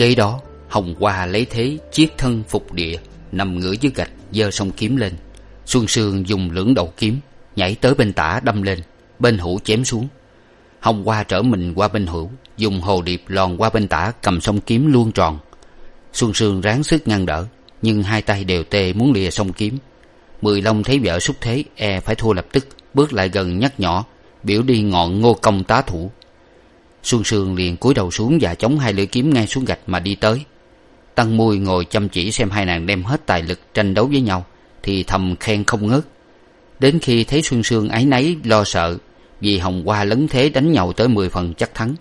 Kế đó, hồng hoa lấy thế chiếc thân phục địa, nằm ngửa dưới gạch, giơ song kiếm lên. Xuân sương dùng lưỡng đầu kiếm, nhảy tới bên tả đâm lên, bên hữu chém xuống. Hồng hoa trở mình qua bên hữu dùng hồ điệp lòn qua bên tả, cầm song kiếm luôn tròn. Xuân sương ráng sức ngăn đỡ, nhưng hai tay đều tê muốn lìa song kiếm. Mười long thấy vợ xúc thế e phải thua lập tức, bước lại gần nhắc nhỏ biểu đi ngọn ngô công tá thủ xuân sương liền cúi đầu xuống và chống hai lưỡi kiếm ngay xuống gạch mà đi tới. Tăng mui ngồi chăm chỉ xem hai nàng đem hết tài lực tranh đấu với nhau, thì thầm khen không ngớt. Đến khi thấy xuân sương áy náy, lo sợ, vì hồng hoa lấn thế đánh nhau tới mười phần chắc thắng.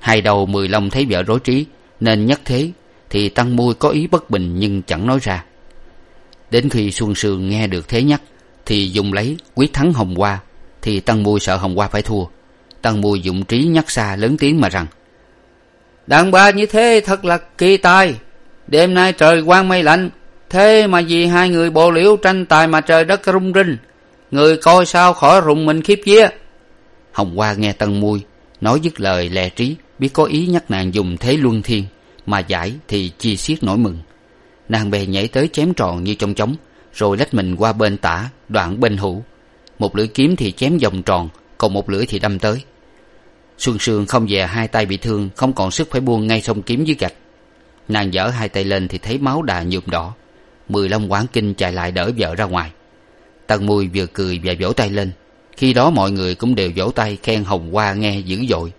Hai đầu mười long thấy vợ rối trí, nên nhắc thế, thì tăng mui có ý bất bình nhưng chẳng nói ra. Đến khi xuân sương nghe được thế nhắc, thì dùng lấy quyết thắng hồng hoa, thì tăng mui sợ hồng hoa phải thua tăng mùi dụng trí nhắc xa lớn tiếng mà rằng, đàn bà như thế thật là kỳ tài. Đêm nay trời quang mây lạnh, thế mà vì hai người bộ liễu tranh tài mà trời đất rung rinh, người coi sao khỏi rùng mình khiếp vía. Hồng hoa nghe tân mui nói dứt lời lè trí, biết có ý nhắc nàng dùng thế luân thiên, mà giải thì chi xiết nổi mừng. Nàng bè nhảy tới chém tròn như trong chóng rồi lách mình qua bên tả đoạn bên hữu. Một lưỡi kiếm thì chém vòng tròn, còn một lưỡi thì đâm tới xuân sương không dè hai tay bị thương, không còn sức phải buông ngay sông kiếm dưới gạch. Nàng giở hai tay lên thì thấy máu đà nhuộm đỏ. Mười long quán kinh chạy lại đỡ vợ ra ngoài. Tần mùi vừa cười và vỗ tay lên. Khi đó mọi người cũng đều vỗ tay khen hồng hoa nghe dữ dội.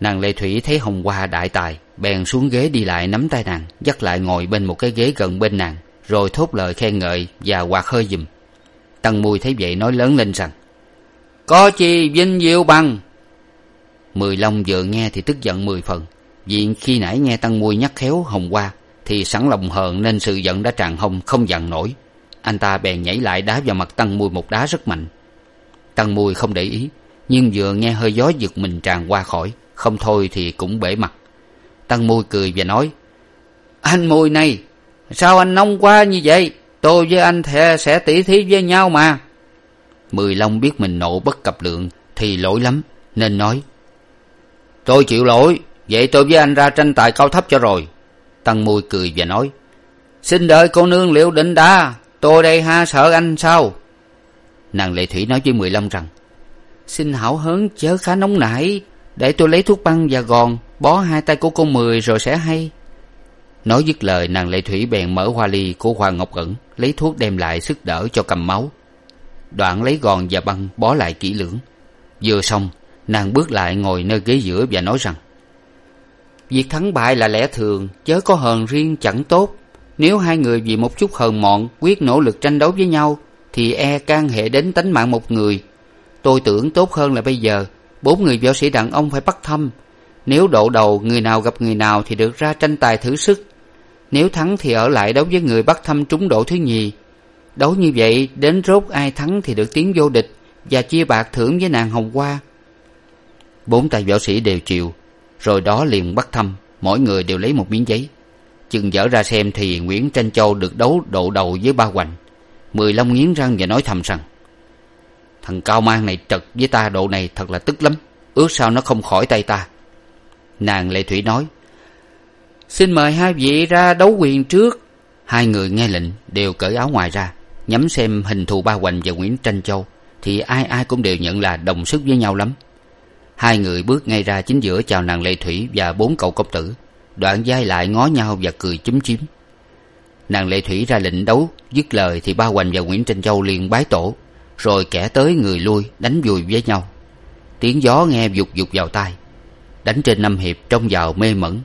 Nàng lệ thủy thấy hồng hoa đại tài, bèn xuống ghế đi lại nắm tay nàng, dắt lại ngồi bên một cái ghế gần bên nàng, rồi thốt lời khen ngợi và quạt hơi giùm. Tần mùi thấy vậy nói lớn lên rằng, có chi vinh diệu bằng mười long vừa nghe thì tức giận mười phần. Vì khi nãy nghe tăng mui nhắc khéo hồng hoa, thì sẵn lòng hờn nên sự giận đã tràn hông không dằn nổi. Anh ta bèn nhảy lại đá vào mặt tăng mui một đá rất mạnh. Tăng mui không để ý, nhưng vừa nghe hơi gió giật mình tràn qua khỏi, không thôi thì cũng bể mặt. Tăng mui cười và nói, anh mùi này, sao anh nông quá như vậy? Tôi với anh thề sẽ tỉ thí với nhau mà. Mười long biết mình nộ bất cập lượng thì lỗi lắm, nên nói tôi chịu lỗi, vậy tôi với anh ra tranh tài cao thấp cho rồi. Tăng mui cười và nói, xin đợi cô nương liệu định đã tôi đây ha sợ anh sao? Nàng lệ thủy nói với mười lăm rằng, xin hảo hớn chớ khá nóng nảy, để tôi lấy thuốc băng và gòn, bó hai tay của cô mười rồi sẽ hay. Nói dứt lời, nàng lệ thủy bèn mở hoa ly của hoàng ngọc ẩn, lấy thuốc đem lại sức đỡ cho cầm máu. Đoạn lấy gòn và băng bó lại kỹ lưỡng. Vừa xong nàng bước lại ngồi nơi ghế giữa và nói rằng, việc thắng bại là lẽ thường, chớ có hờn riêng chẳng tốt. Nếu hai người vì một chút hờn mọn quyết nỗ lực tranh đấu với nhau, thì e can hệ đến tánh mạng một người. Tôi tưởng tốt hơn là bây giờ, bốn người võ sĩ đàn ông phải bắt thăm. Nếu độ đầu người nào gặp người nào thì được ra tranh tài thử sức. Nếu thắng thì ở lại đấu với người bắt thăm trúng độ thứ nhì. Đấu như vậy, đến rốt ai thắng thì được tiến vô địch và chia bạc thưởng với nàng hồng hoa bốn tay võ sĩ đều chịu rồi đó liền bắt thăm, mỗi người đều lấy một miếng giấy. Chừng dở ra xem thì nguyễn tranh châu được đấu độ đầu với ba hoành. Mười long nghiến răng và nói thầm rằng, thằng cao mang này trật với ta độ này thật là tức lắm, ước sao nó không khỏi tay ta. Nàng lệ thủy nói, xin mời hai vị ra đấu quyền trước. Hai người nghe lệnh đều cởi áo ngoài ra, nhắm xem hình thù ba hoành và nguyễn tranh châu, thì ai ai cũng đều nhận là đồng sức với nhau lắm hai người bước ngay ra chính giữa chào nàng lệ thủy và bốn cậu công tử. Đoạn d lại ngó nhau và cười chúm chím. Nàng lệ thủy ra lệnh đấu, dứt lời thì ba hoành và nguyễn tranh châu liền bái tổ, rồi kẻ tới người lui, đánh vùi với nhau. Tiếng gió nghe vụt vụt vào tai. Đánh trên năm hiệp trông vào mê mẩn.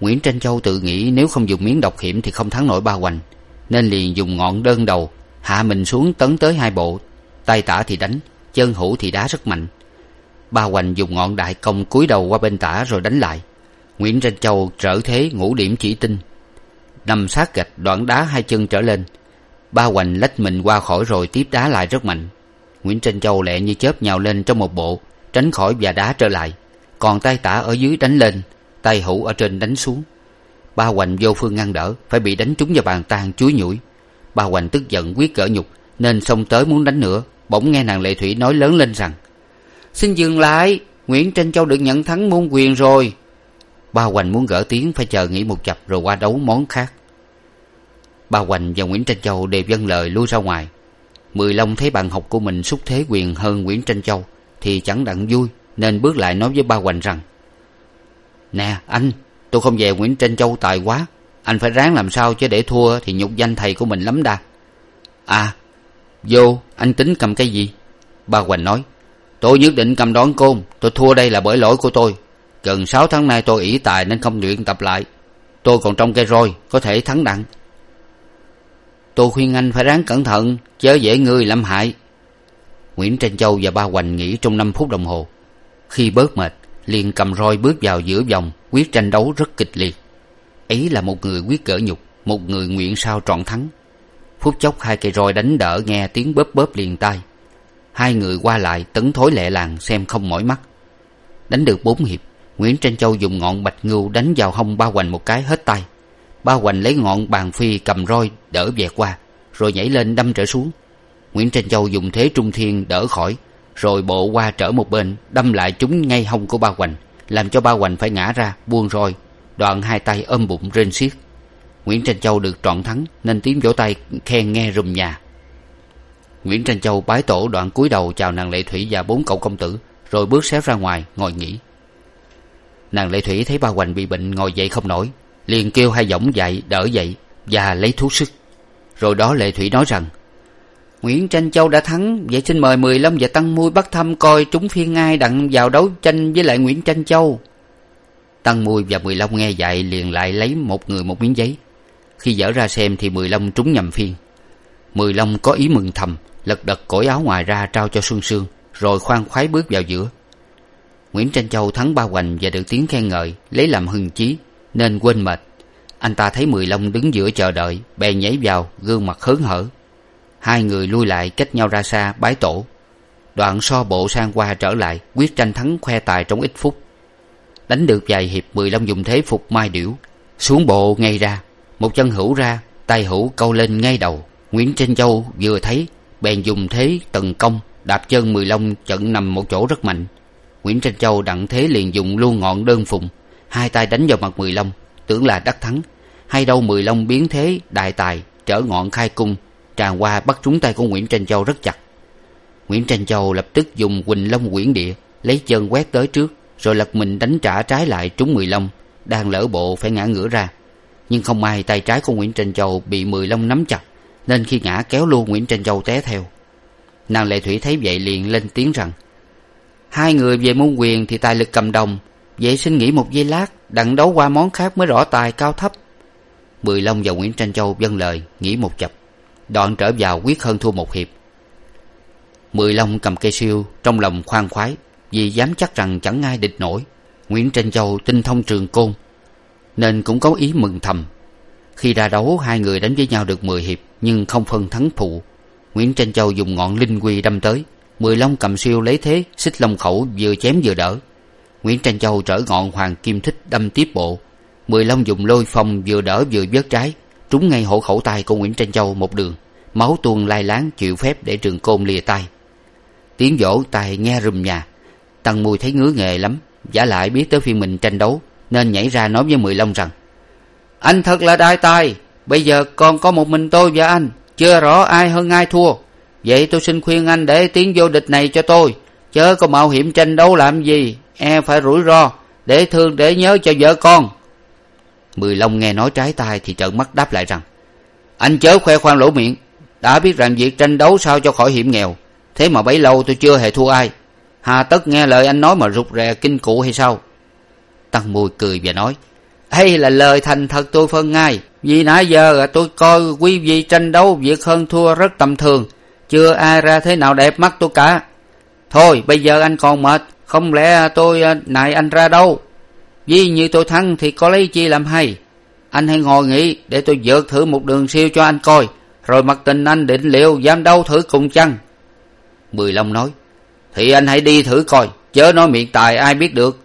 Nguyễn tranh châu tự nghĩ nếu không dùng miếng độc hiểm thì không thắng nổi ba hoành, nên liền dùng ngọn đơn đầu hạ mình xuống tấn tới hai bộ. Tay tả thì đánh, chân hữu thì đá rất mạnh ba hoành dùng ngọn đại công cúi đầu qua bên tả rồi đánh lại. Nguyễn tranh châu trở thế ngũ điểm chỉ tinh. Nằm sát gạch đoạn đá hai chân trở lên. Ba hoành lách mình qua khỏi rồi tiếp đá lại rất mạnh. Nguyễn tranh châu lẹ như chớp nhào lên trong một bộ, tránh khỏi và đá trở lại. Còn tay tả ở dưới đánh lên, tay hữu ở trên đánh xuống. Ba hoành vô phương ngăn đỡ, phải bị đánh trúng vào bàn tan chuối nhủi. Ba hoành tức giận, quyết cỡ nhục, nên xông tới muốn đánh nữa. Bỗng nghe nàng lệ thủy nói lớn lên rằng xin dừng lại. Nguyễn tranh châu được nhận thắng môn quyền rồi. Ba hoành muốn gỡ tiếng, phải chờ nghỉ một chập rồi qua đấu món khác. Ba hoành và nguyễn tranh châu đều vâng lời lui ra ngoài. Mười long thấy bạn học của mình xúc thế quyền hơn nguyễn tranh châu, thì chẳng đặng vui, nên bước lại nói với ba hoành rằng, nè, anh, tôi không về nguyễn tranh châu tài quá. Anh phải ráng làm sao chứ để thua thì nhục danh thầy của mình lắm đa à vô, anh tính cầm cái gì? Ba hoành nói tôi nhất định cầm đón côn tôi thua đây là bởi lỗi của tôi. Gần sáu tháng nay tôi ỷ tài nên không luyện tập lại. Tôi còn trong cây roi, có thể thắng đặng. Tôi khuyên anh phải ráng cẩn thận, chớ dễ người lâm hại. Nguyễn tranh châu và ba hoành nghỉ trong năm phút đồng hồ. Khi bớt mệt, liền cầm roi bước vào giữa vòng, quyết tranh đấu rất kịch liệt. Ấy là một người quyết cỡ nhục, một người nguyện sao trọn thắng. Phút chốc hai cây roi đánh đỡ nghe tiếng bóp bóp liền tai hai người qua lại tấn thối lẹ làng xem không mỏi mắt. Đánh được bốn hiệp, nguyễn tranh châu dùng ngọn bạch ngưu đánh vào hông ba hoành một cái hết tay. Ba hoành lấy ngọn bàn phi cầm roi đỡ vẹt qua, rồi nhảy lên đâm trở xuống. Nguyễn tranh châu dùng thế trung thiên đỡ khỏi, rồi bộ qua trở một bên, đâm lại trúng ngay hông của ba hoành, làm cho ba hoành phải ngã ra, buông roi, đoạn hai tay ôm bụng rên xiết. Nguyễn tranh châu được trọn thắng, nên tiếng vỗ tay khen nghe rùm nhà nguyễn tranh châu bái tổ đoạn cúi đầu chào nàng lệ thủy và bốn cậu công tử, rồi bước xéo ra ngoài, ngồi nghỉ. Nàng lệ thủy thấy ba hoành bị bệnh ngồi dậy không nổi, liền kêu hai võng dậy đỡ dậy và lấy thuốc sức. Rồi đó lệ thủy nói rằng, nguyễn tranh châu đã thắng, vậy xin mời mười long và tăng mui bắt thăm coi trúng phiên ai đặng vào đấu tranh với lại nguyễn tranh châu. Tăng mui và mười long nghe vậy liền lại lấy một người một miếng giấy. Khi dở ra xem thì mười long trúng nhầm phiên. Mười long có ý mừng thầm lật đật cởi áo ngoài ra trao cho xuân sương, rồi khoan khoái bước vào giữa. Nguyễn tranh châu thắng ba hoành và được tiếng khen ngợi, lấy làm hưng chí, nên quên mệt. Anh ta thấy mười long đứng giữa chờ đợi bèn nhảy vào, gương mặt hớn hở. Hai người lui lại cách nhau ra xa, bái tổ. Đoạn so bộ sang qua trở lại, quyết tranh thắng khoe tài trong ít phút. Đánh được vài hiệp, mười long dùng thế phục mai điểu. Xuống bộ ngay ra, một chân hữu ra, tay hữu câu lên ngay đầu. Nguyễn tranh châu vừa thấy bèn dùng thế tần công đạp chân mười long chận nằm một chỗ rất mạnh. Nguyễn tranh châu đặng thế liền dùng luôn ngọn đơn phùng hai tay đánh vào mặt mười long tưởng là đắc thắng. Hay đâu mười long biến thế, đại tài, trở ngọn khai cung tràn qua bắt trúng tay của nguyễn tranh châu rất chặt. Nguyễn tranh châu lập tức dùng quỳnh long quyển địa lấy chân quét tới trước, rồi lật mình đánh trả trái lại trúng mười long đang lỡ bộ phải ngã ngửa ra. Nhưng không may tay trái của nguyễn tranh châu bị mười long nắm chặt nên khi ngã kéo luôn nguyễn tranh châu té theo. Nàng lệ thủy thấy vậy liền lên tiếng rằng, hai người về môn quyền thì tài lực cầm đồng vậy xin nghỉ một giây lát, đặng đấu qua món khác mới rõ tài cao thấp. Mười long và nguyễn tranh châu vâng lời, nghỉ một chập, đoạn trở vào quyết hơn thua một hiệp. Mười long cầm cây siêu trong lòng khoan khoái, vì dám chắc rằng chẳng ai địch nổi, nguyễn tranh châu tinh thông trường côn, nên cũng có ý mừng thầm. Khi ra đấu, hai người đánh với nhau được mười hiệp nhưng không phân thắng phụ. Nguyễn tranh châu dùng ngọn linh quy đâm tới. Mười long cầm siêu lấy thế, xích long khẩu vừa chém vừa đỡ. Nguyễn tranh châu trở ngọn hoàng kim thích đâm tiếp bộ. Mười long dùng lôi phong vừa đỡ vừa vớt trái. Trúng ngay hộ khẩu tay của nguyễn tranh châu một đường. Máu tuôn lai láng, chịu phép để trường côn lìa tay tiếng vỗ tay nghe rùm nhà. Tăng mùi thấy ngứa nghề lắm. Giả lại biết tới phiên mình tranh đấu, nên nhảy ra nói với mười long rằng, anh thật là đai tài bây giờ còn có một mình tôi và anh, chưa rõ ai hơn ai thua. Vậy tôi xin khuyên anh để tiếng vô địch này cho tôi, chớ có mạo hiểm tranh đấu làm gì e phải rủi ro, để thương để nhớ cho vợ con. Mười long nghe nói trái tai thì trợn mắt đáp lại rằng, anh chớ khoe khoang lỗ miệng, đã biết rằng việc tranh đấu sao cho khỏi hiểm nghèo, thế mà bấy lâu tôi chưa hề thua ai. Hà tất nghe lời anh nói mà rụt rè kinh cụ hay sao? Tăng mùi cười và nói đây là lời thành thật tôi phân ngay. Vì nãy giờ tôi coi quý vị tranh đấu việc hơn thua rất tầm thường. Chưa ai ra thế nào đẹp mắt tôi cả. Thôi, bây giờ anh còn mệt. Không lẽ tôi à, nại anh ra đâu? Vì như tôi thắng thì có lấy chi làm hay? Anh hãy ngồi nghỉ, để tôi vượt thử một đường siêu cho anh coi. Rồi mặc tình anh định liệu dám đấu thử cùng chăng? Mười long nói, thì anh hãy đi thử coi. Chớ nói miệng tài ai biết được.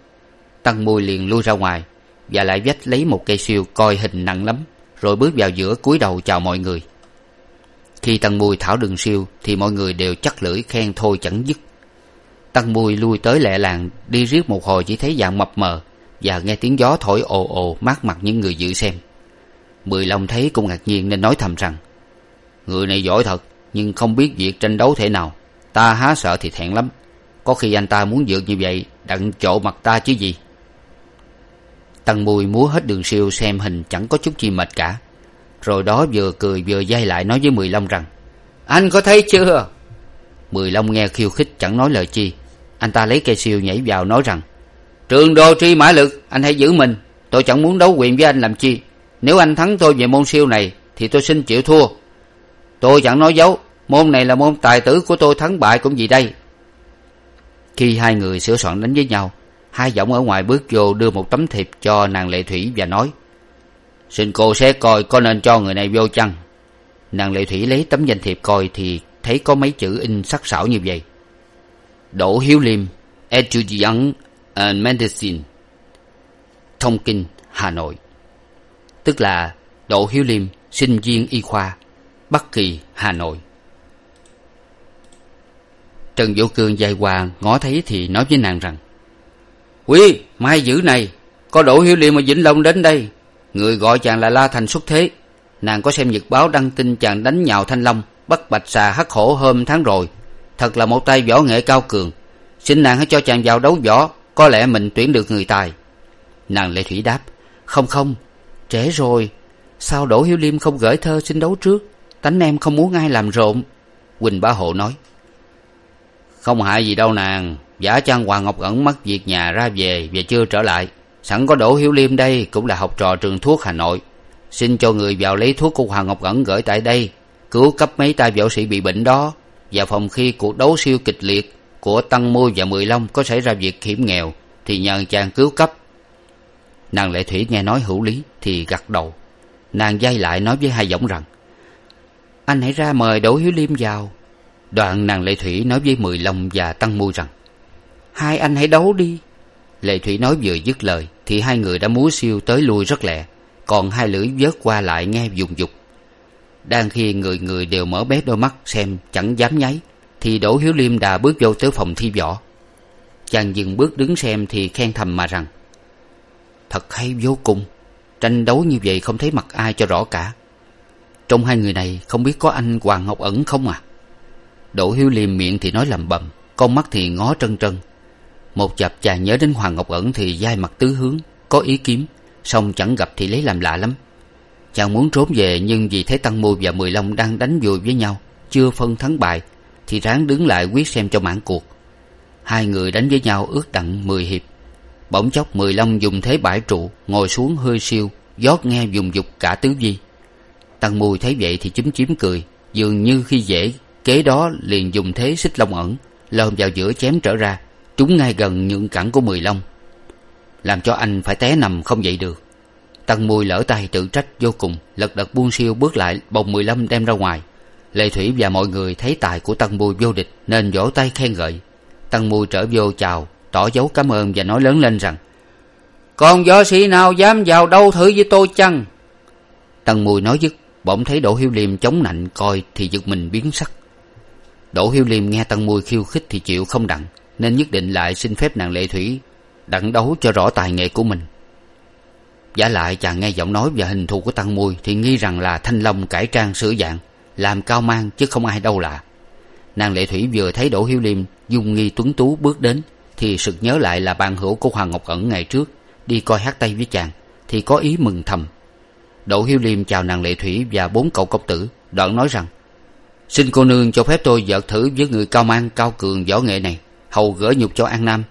Tăng mùi liền lui ra ngoài và lại vách lấy một cây siêu coi hình nặng lắm, rồi bước vào giữa cúi đầu chào mọi người. Khi tân mùi thảo đường siêu thì mọi người đều chắc lưỡi khen thôi chẳng dứt. Tân mùi lui tới lẹ làng, đi riết một hồi chỉ thấy dạng mập mờ và nghe tiếng gió thổi ồ ồ mát mặt những người dự xem. Mười long thấy cũng ngạc nhiên nên nói thầm rằng, người này giỏi thật, nhưng không biết việc tranh đấu thế nào. Ta há sợ thì thẹn lắm. Có khi anh ta muốn vượt như vậy, đặng chỗ mặt ta chứ gì? Tăng mùi múa hết đường siêu xem hình chẳng có chút chi mệt cả. Rồi đó vừa cười vừa dây lại nói với mười long rằng, anh có thấy chưa? Mười long nghe khiêu khích chẳng nói lời chi. Anh ta lấy cây siêu nhảy vào nói rằng, trường đô tri mã lực, anh hãy giữ mình. Tôi chẳng muốn đấu quyền với anh làm chi. Nếu anh thắng tôi về môn siêu này, thì tôi xin chịu thua. Tôi chẳng nói dấu, môn này là môn tài tử của tôi thắng bại cũng gì đây. Khi hai người sửa soạn đánh với nhau hai giọng ở ngoài bước vô đưa một tấm thiệp cho nàng lệ thủy và nói, xin cô xét coi có nên cho người này vô chăng? Nàng lệ thủy lấy tấm danh thiệp coi thì thấy có mấy chữ in sắc sảo như vậy. Đỗ hiếu liêm etudiant and medicine, thông kinh, hà nội. Tức là, đỗ hiếu liêm, sinh viên y khoa, bắc kỳ, hà nội. Trần vũ cương dài qua ngó thấy thì nói với nàng rằng quý, mai dữ này, có đỗ hiếu liêm ở vĩnh long đến đây. Người gọi chàng là la thành xuất thế. Nàng có xem nhật báo đăng tin chàng đánh nhào thanh long, bắt bạch xà hắc hổ hôm tháng rồi. Thật là một tay võ nghệ cao cường. Xin nàng hãy cho chàng vào đấu võ, có lẽ mình tuyển được người tài. Nàng lệ thủy đáp, không không, trễ rồi. Sao đỗ hiếu liêm không gửi thơ xin đấu trước? Tánh em không muốn ai làm rộn. Quỳnh bá hộ nói, không hại gì đâu nàng giả chăng hoàng ngọc ẩn mất việc nhà ra về và chưa trở lại. Sẵn có đỗ hiếu liêm đây, cũng là học trò trường thuốc hà nội. Xin cho người vào lấy thuốc của hoàng ngọc ẩn gửi tại đây, cứu cấp mấy tay võ sĩ bị bệnh đó, và phòng khi cuộc đấu siêu kịch liệt của tăng môi và mười long có xảy ra việc hiểm nghèo, thì nhờ chàng cứu cấp. Nàng lệ thủy nghe nói hữu lý, thì gật đầu. Nàng dây lại nói với hai giọng rằng, anh hãy ra mời đỗ hiếu liêm vào. Đoạn nàng lệ thủy nói với mười long và tăng mui rằng hai anh hãy đấu đi. Lệ thủy nói vừa dứt lời, thì hai người đã múa siêu tới lui rất lẹ, còn hai lưỡi vớt qua lại nghe dùng dục. Đang khi người người đều mở bé đôi mắt xem chẳng dám nháy, thì đỗ hiếu liêm đà bước vô tới phòng thi võ. Chàng dừng bước đứng xem thì khen thầm mà rằng, thật hay vô cùng, tranh đấu như vậy không thấy mặt ai cho rõ cả. Trong hai người này không biết có anh hoàng ngọc ẩn không à? Đỗ hiếu liêm miệng thì nói lầm bầm, con mắt thì ngó trân trân một chập chàng nhớ đến hoàng ngọc ẩn thì dai mặt tứ hướng, có ý kiếm, song chẳng gặp thì lấy làm lạ lắm. Chàng muốn trốn về nhưng vì thấy tăng mưu và mười long đang đánh vùi với nhau, chưa phân thắng bại, thì ráng đứng lại quyết xem cho mãn cuộc. Hai người đánh với nhau ước đặng mười hiệp. Bỗng chốc mười long dùng thế bãi trụ, ngồi xuống hơi siêu dót nghe dùng dục cả tứ vi. Tăng mùi thấy vậy thì chúm chím cười, dường như khi dễ, kế đó liền dùng thế xích long ẩn, lom vào giữa chém trở ra trúng ngay gần nhượng cẳng của mười long. Làm cho anh phải té nằm không dậy được. Tân mùi lỡ tay tự trách vô cùng, lật đật buông siêu bước lại, bồng mười lăm đem ra ngoài. Lệ thủy và mọi người thấy tài của tân mùi vô địch nên vỗ tay khen ngợi. Tân mùi trở vô chào, tỏ dấu cảm ơn và nói lớn lên rằng còn võ sĩ nào dám vào đâu thử với tôi chăng? Tân mùi nói dứt, bỗng thấy đỗ hiếu liêm chống nạnh, coi thì giật mình biến sắc. Đỗ hiếu liêm nghe tân mùi khiêu khích thì chịu không đặng nên nhất định lại xin phép nàng lệ thủy đặng đấu cho rõ tài nghệ của mình. Giả lại chàng nghe giọng nói và hình thù của tăng mùi thì nghi rằng là thanh long cải trang sửa dạng, làm cao mang chứ không ai đâu lạ. Nàng lệ thủy vừa thấy đỗ hiếu liêm dung nghi tuấn tú bước đến thì sực nhớ lại là bạn hữu của hoàng ngọc ẩn ngày trước, đi coi hát tay với chàng thì có ý mừng thầm. Đỗ hiếu liêm chào nàng lệ thủy và bốn cậu công tử, đoạn nói rằng, xin cô nương cho phép tôi vợt thử với người cao mang cao cường võ nghệ này hầu gỡ nhục cho an nam.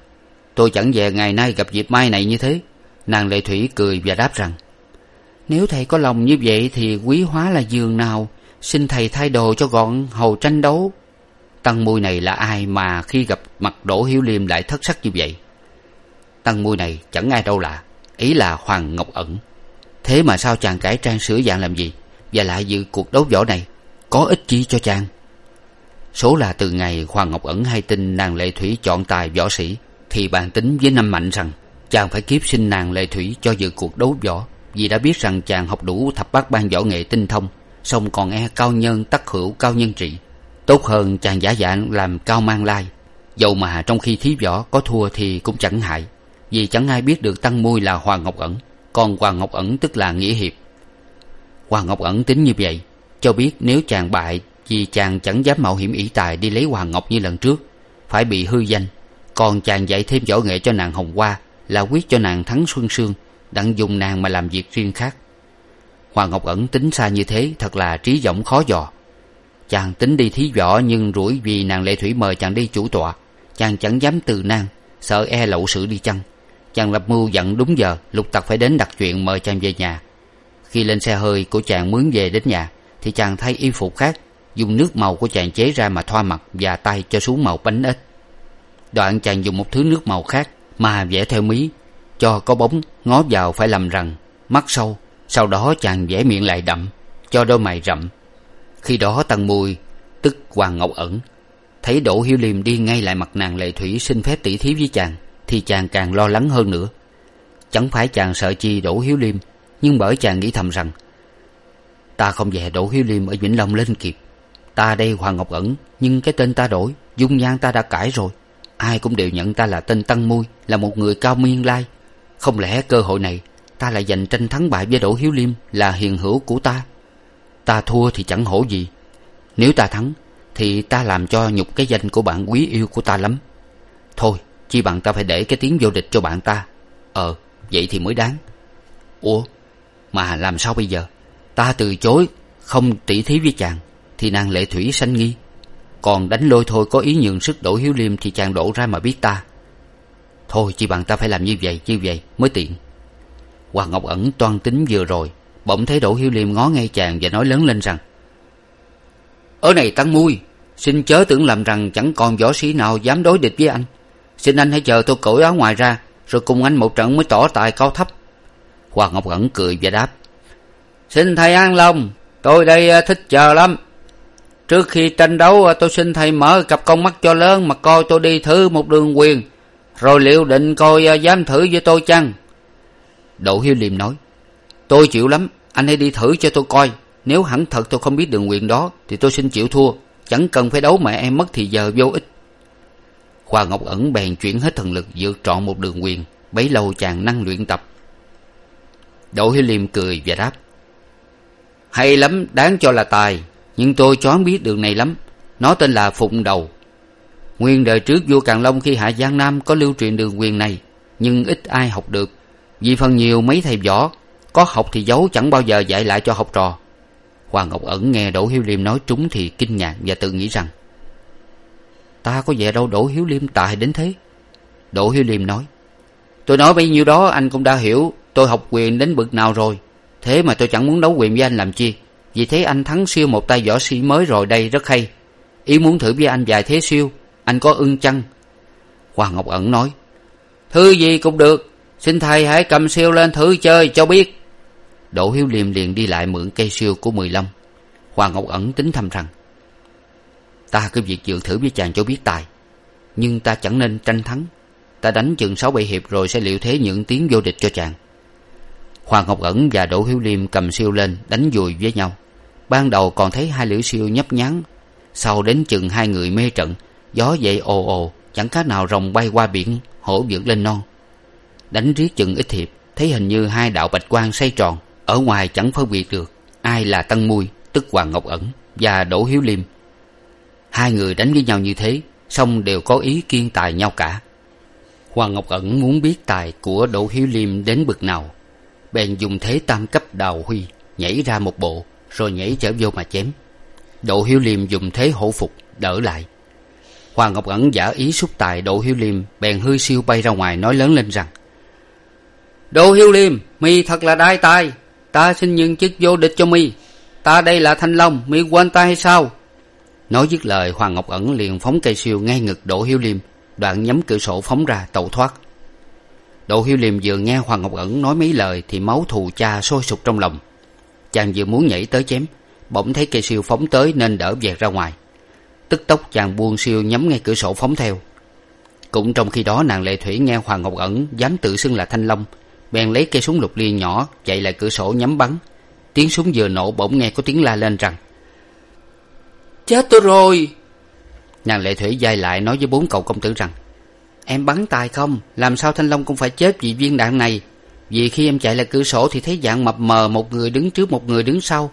Tôi chẳng về ngày nay gặp dịp mai này như thế. Nàng lệ thủy cười và đáp rằng, nếu thầy có lòng như vậy thì quý hóa là giường nào? Xin thầy thay đồ cho gọn hầu tranh đấu. Tăng mui này là ai mà khi gặp mặt đỗ hiếu liêm lại thất sắc như vậy? Tăng mui này chẳng ai đâu lạ, ý là hoàng ngọc ẩn. Thế mà sao chàng cải trang sửa dạng làm gì và lại dự cuộc đấu võ này? Có ích chi cho chàng? Số là từ ngày hoàng ngọc ẩn hay tin nàng lệ thủy chọn tài võ sĩ, thì bàn tính với năm mạnh rằng chàng phải kiếp sinh nàng lệ thủy cho dự cuộc đấu võ. Vì đã biết rằng chàng học đủ thập bát ban võ nghệ tinh thông, song còn e cao nhân tắc hữu cao nhân trị. Tốt hơn chàng giả dạng làm cao mang lai. Dầu mà trong khi thí võ có thua thì cũng chẳng hại. Vì chẳng ai biết được tăng môi là hoàng ngọc ẩn, còn hoàng ngọc ẩn tức là nghĩa hiệp. Hoàng ngọc ẩn tính như vậy, cho biết nếu chàng bại vì chàng chẳng dám mạo hiểm ỷ tài đi lấy hoàng ngọc như lần trước. Phải bị hư danh. Còn chàng dạy thêm võ nghệ cho nàng hồng hoa là quyết cho nàng thắng xuân sương, đặng dùng nàng mà làm việc riêng khác. Hoàng ngọc ẩn tính xa như thế thật là trí vọng khó dò. Chàng tính đi thí võ nhưng rủi vì nàng lệ thủy mời chàng đi chủ tọa. Chàng chẳng dám từ nan sợ e lậu sự đi chăng. Chàng lập mưu dặn đúng giờ, lục tặc phải đến đặt chuyện mời chàng về nhà. Khi lên xe hơi của chàng mướn về đến nhà, thì chàng thay y phục khác dùng nước màu của chàng chế ra mà thoa mặt và tay cho xuống màu bánh ếch. Đoạn chàng dùng một thứ nước màu khác mà vẽ theo mí, cho có bóng ngó vào phải lầm rằng, mắt sâu. Sau đó chàng vẽ miệng lại đậm, cho đôi mày rậm. Khi đó tăng mùi tức hoàng ngọc ẩn, thấy đỗ hiếu liêm đi ngay lại mặt nàng lệ thủy xin phép tỉ thí với chàng, thì chàng càng lo lắng hơn nữa. Chẳng phải chàng sợ chi đỗ hiếu liêm, nhưng bởi chàng nghĩ thầm rằng, ta không về đỗ hiếu liêm ở vĩnh long lên kịp ta đây hoàng ngọc ẩn, nhưng cái tên ta đổi, dung nhan ta đã cải rồi. Ai cũng đều nhận ta là tên tăng mui, là một người cao miên lai. Không lẽ cơ hội này, ta lại giành tranh thắng bại với đỗ hiếu liêm là hiền hữu của ta? Ta thua thì chẳng hổ gì. Nếu ta thắng, thì ta làm cho nhục cái danh của bạn quý yêu của ta lắm. Thôi, chi bằng ta phải để cái tiếng vô địch cho bạn ta. Ờ vậy thì mới đáng. Ủa, mà làm sao bây giờ? Ta từ chối, không tỉ thí với chàng thì nàng lệ thủy sanh nghi. Còn đánh lôi thôi có ý nhường sức đỗ hiếu liêm thì chàng đổ ra mà biết ta. Thôi, chỉ bằng ta phải làm như vậy như vậy mới tiện. Hoàng ngọc ẩn toan tính vừa rồi, bỗng thấy đỗ hiếu liêm ngó ngay chàng và nói lớn lên rằng, ở này tăng mui, xin chớ tưởng lầm rằng chẳng còn võ sĩ nào dám đối địch với anh. Xin anh hãy chờ tôi cởi áo ngoài ra, rồi cùng anh một trận mới tỏ tài cao thấp. Hoàng ngọc ẩn cười và đáp, xin thầy an lòng, tôi đây à, thích chờ lắm trước khi tranh đấu, tôi xin thầy mở cặp con mắt cho lớn mà coi tôi đi thử một đường quyền. Rồi liệu định coi à, dám thử với tôi chăng? Đỗ hiếu liêm nói, tôi chịu lắm, anh hãy đi thử cho tôi coi. Nếu hẳn thật tôi không biết đường quyền đó, thì tôi xin chịu thua. Chẳng cần phải đấu mà em mất thì giờ vô ích. Khoa ngọc ẩn bèn chuyển hết thần lực vượt trọn một đường quyền, bấy lâu chàng năng luyện tập. Đỗ hiếu liêm cười và đáp, hay lắm, đáng cho là tài nhưng tôi choáng biết đường này lắm. Nó tên là phụng đầu. Nguyên đời trước vua càn long khi hạ giang nam có lưu truyền đường quyền này, nhưng ít ai học được. Vì phần nhiều mấy thầy võ, có học thì giấu chẳng bao giờ dạy lại cho học trò. Hoàng ngọc ẩn nghe đỗ hiếu liêm nói trúng thì kinh ngạc và tự nghĩ rằng, ta có vẻ đâu đỗ hiếu liêm tài đến thế. Đỗ hiếu liêm nói, tôi nói bấy nhiêu đó, anh cũng đã hiểu, tôi học quyền đến bực nào rồi. Thế mà tôi chẳng muốn đấu quyền với anh làm chi vì thế anh thắng siêu một tay võ sĩ mới rồi đây, rất hay. Ý muốn thử với anh vài thế siêu, anh có ưng chăng? Hoàng ngọc ẩn nói, thứ gì cũng được, xin thầy hãy cầm siêu lên thử chơi cho biết. Đỗ hiếu liêm liền đi lại mượn cây siêu của mười lăm. Hoàng ngọc ẩn tính thầm rằng, ta cứ việc dự thử với chàng cho biết tài, nhưng ta chẳng nên tranh thắng. Ta đánh chừng sáu bảy hiệp rồi sẽ liệu thế những tiếng vô địch cho chàng. Hoàng ngọc ẩn và đỗ hiếu liêm cầm siêu lên đánh dùi với nhau ban đầu còn thấy hai liễu siêu nhấp nhắn sau đến chừng hai người mê trận, gió dậy ồ ồ, chẳng cá nào rồng bay qua biển, hổ vượt lên non. Đánh riết chừng ít hiệp, thấy hình như hai đạo bạch quang xoay tròn, ở ngoài chẳng phân biệt được ai là tân mui, tức hoàng ngọc ẩn và đỗ hiếu liêm. Hai người đánh với nhau như thế, song đều có ý kiên tài nhau cả. Hoàng ngọc ẩn muốn biết tài của đỗ hiếu liêm đến bực nào, bèn dùng thế tam cấp đào huy nhảy ra một bộ rồi nhảy trở vô mà chém. Đỗ hiếu liêm dùng thế hổ phục, đỡ lại. Hoàng ngọc ẩn giả ý xúc tài, đỗ hiếu liêm bèn hư siêu bay ra ngoài nói lớn lên rằng, đỗ hiếu liêm, mi thật là đai tài ta xin nhận chức vô địch cho mi. Ta đây là thanh long, mi quên ta hay sao? Nói dứt lời, hoàng ngọc ẩn liền phóng cây siêu ngay ngực đỗ hiếu liêm, đoạn nhắm cửa sổ phóng ra, tẩu thoát. Đỗ hiếu liêm vừa nghe hoàng ngọc ẩn nói mấy lời thì máu thù cha sôi sục trong lòng chàng vừa muốn nhảy tới chém bỗng thấy cây siêu phóng tới nên đỡ vẹt ra ngoài. Tức tốc chàng buông siêu nhắm ngay cửa sổ phóng theo. Cũng trong khi đó nàng lệ thủy nghe hoàng ngọc ẩn dám tự xưng là thanh long bèn lấy cây súng lục liên nhỏ chạy lại cửa sổ nhắm bắn. Tiếng súng vừa nổ bỗng nghe có tiếng la lên rằng chết tôi rồi! Nàng lệ thủy d lại nói với bốn cậu công tử rằng em bắn tài không? Làm sao thanh long cũng phải chết vì viên đạn này vì khi em chạy lại cửa sổ thì thấy dạng mập mờ, một người đứng trước, một người đứng sau.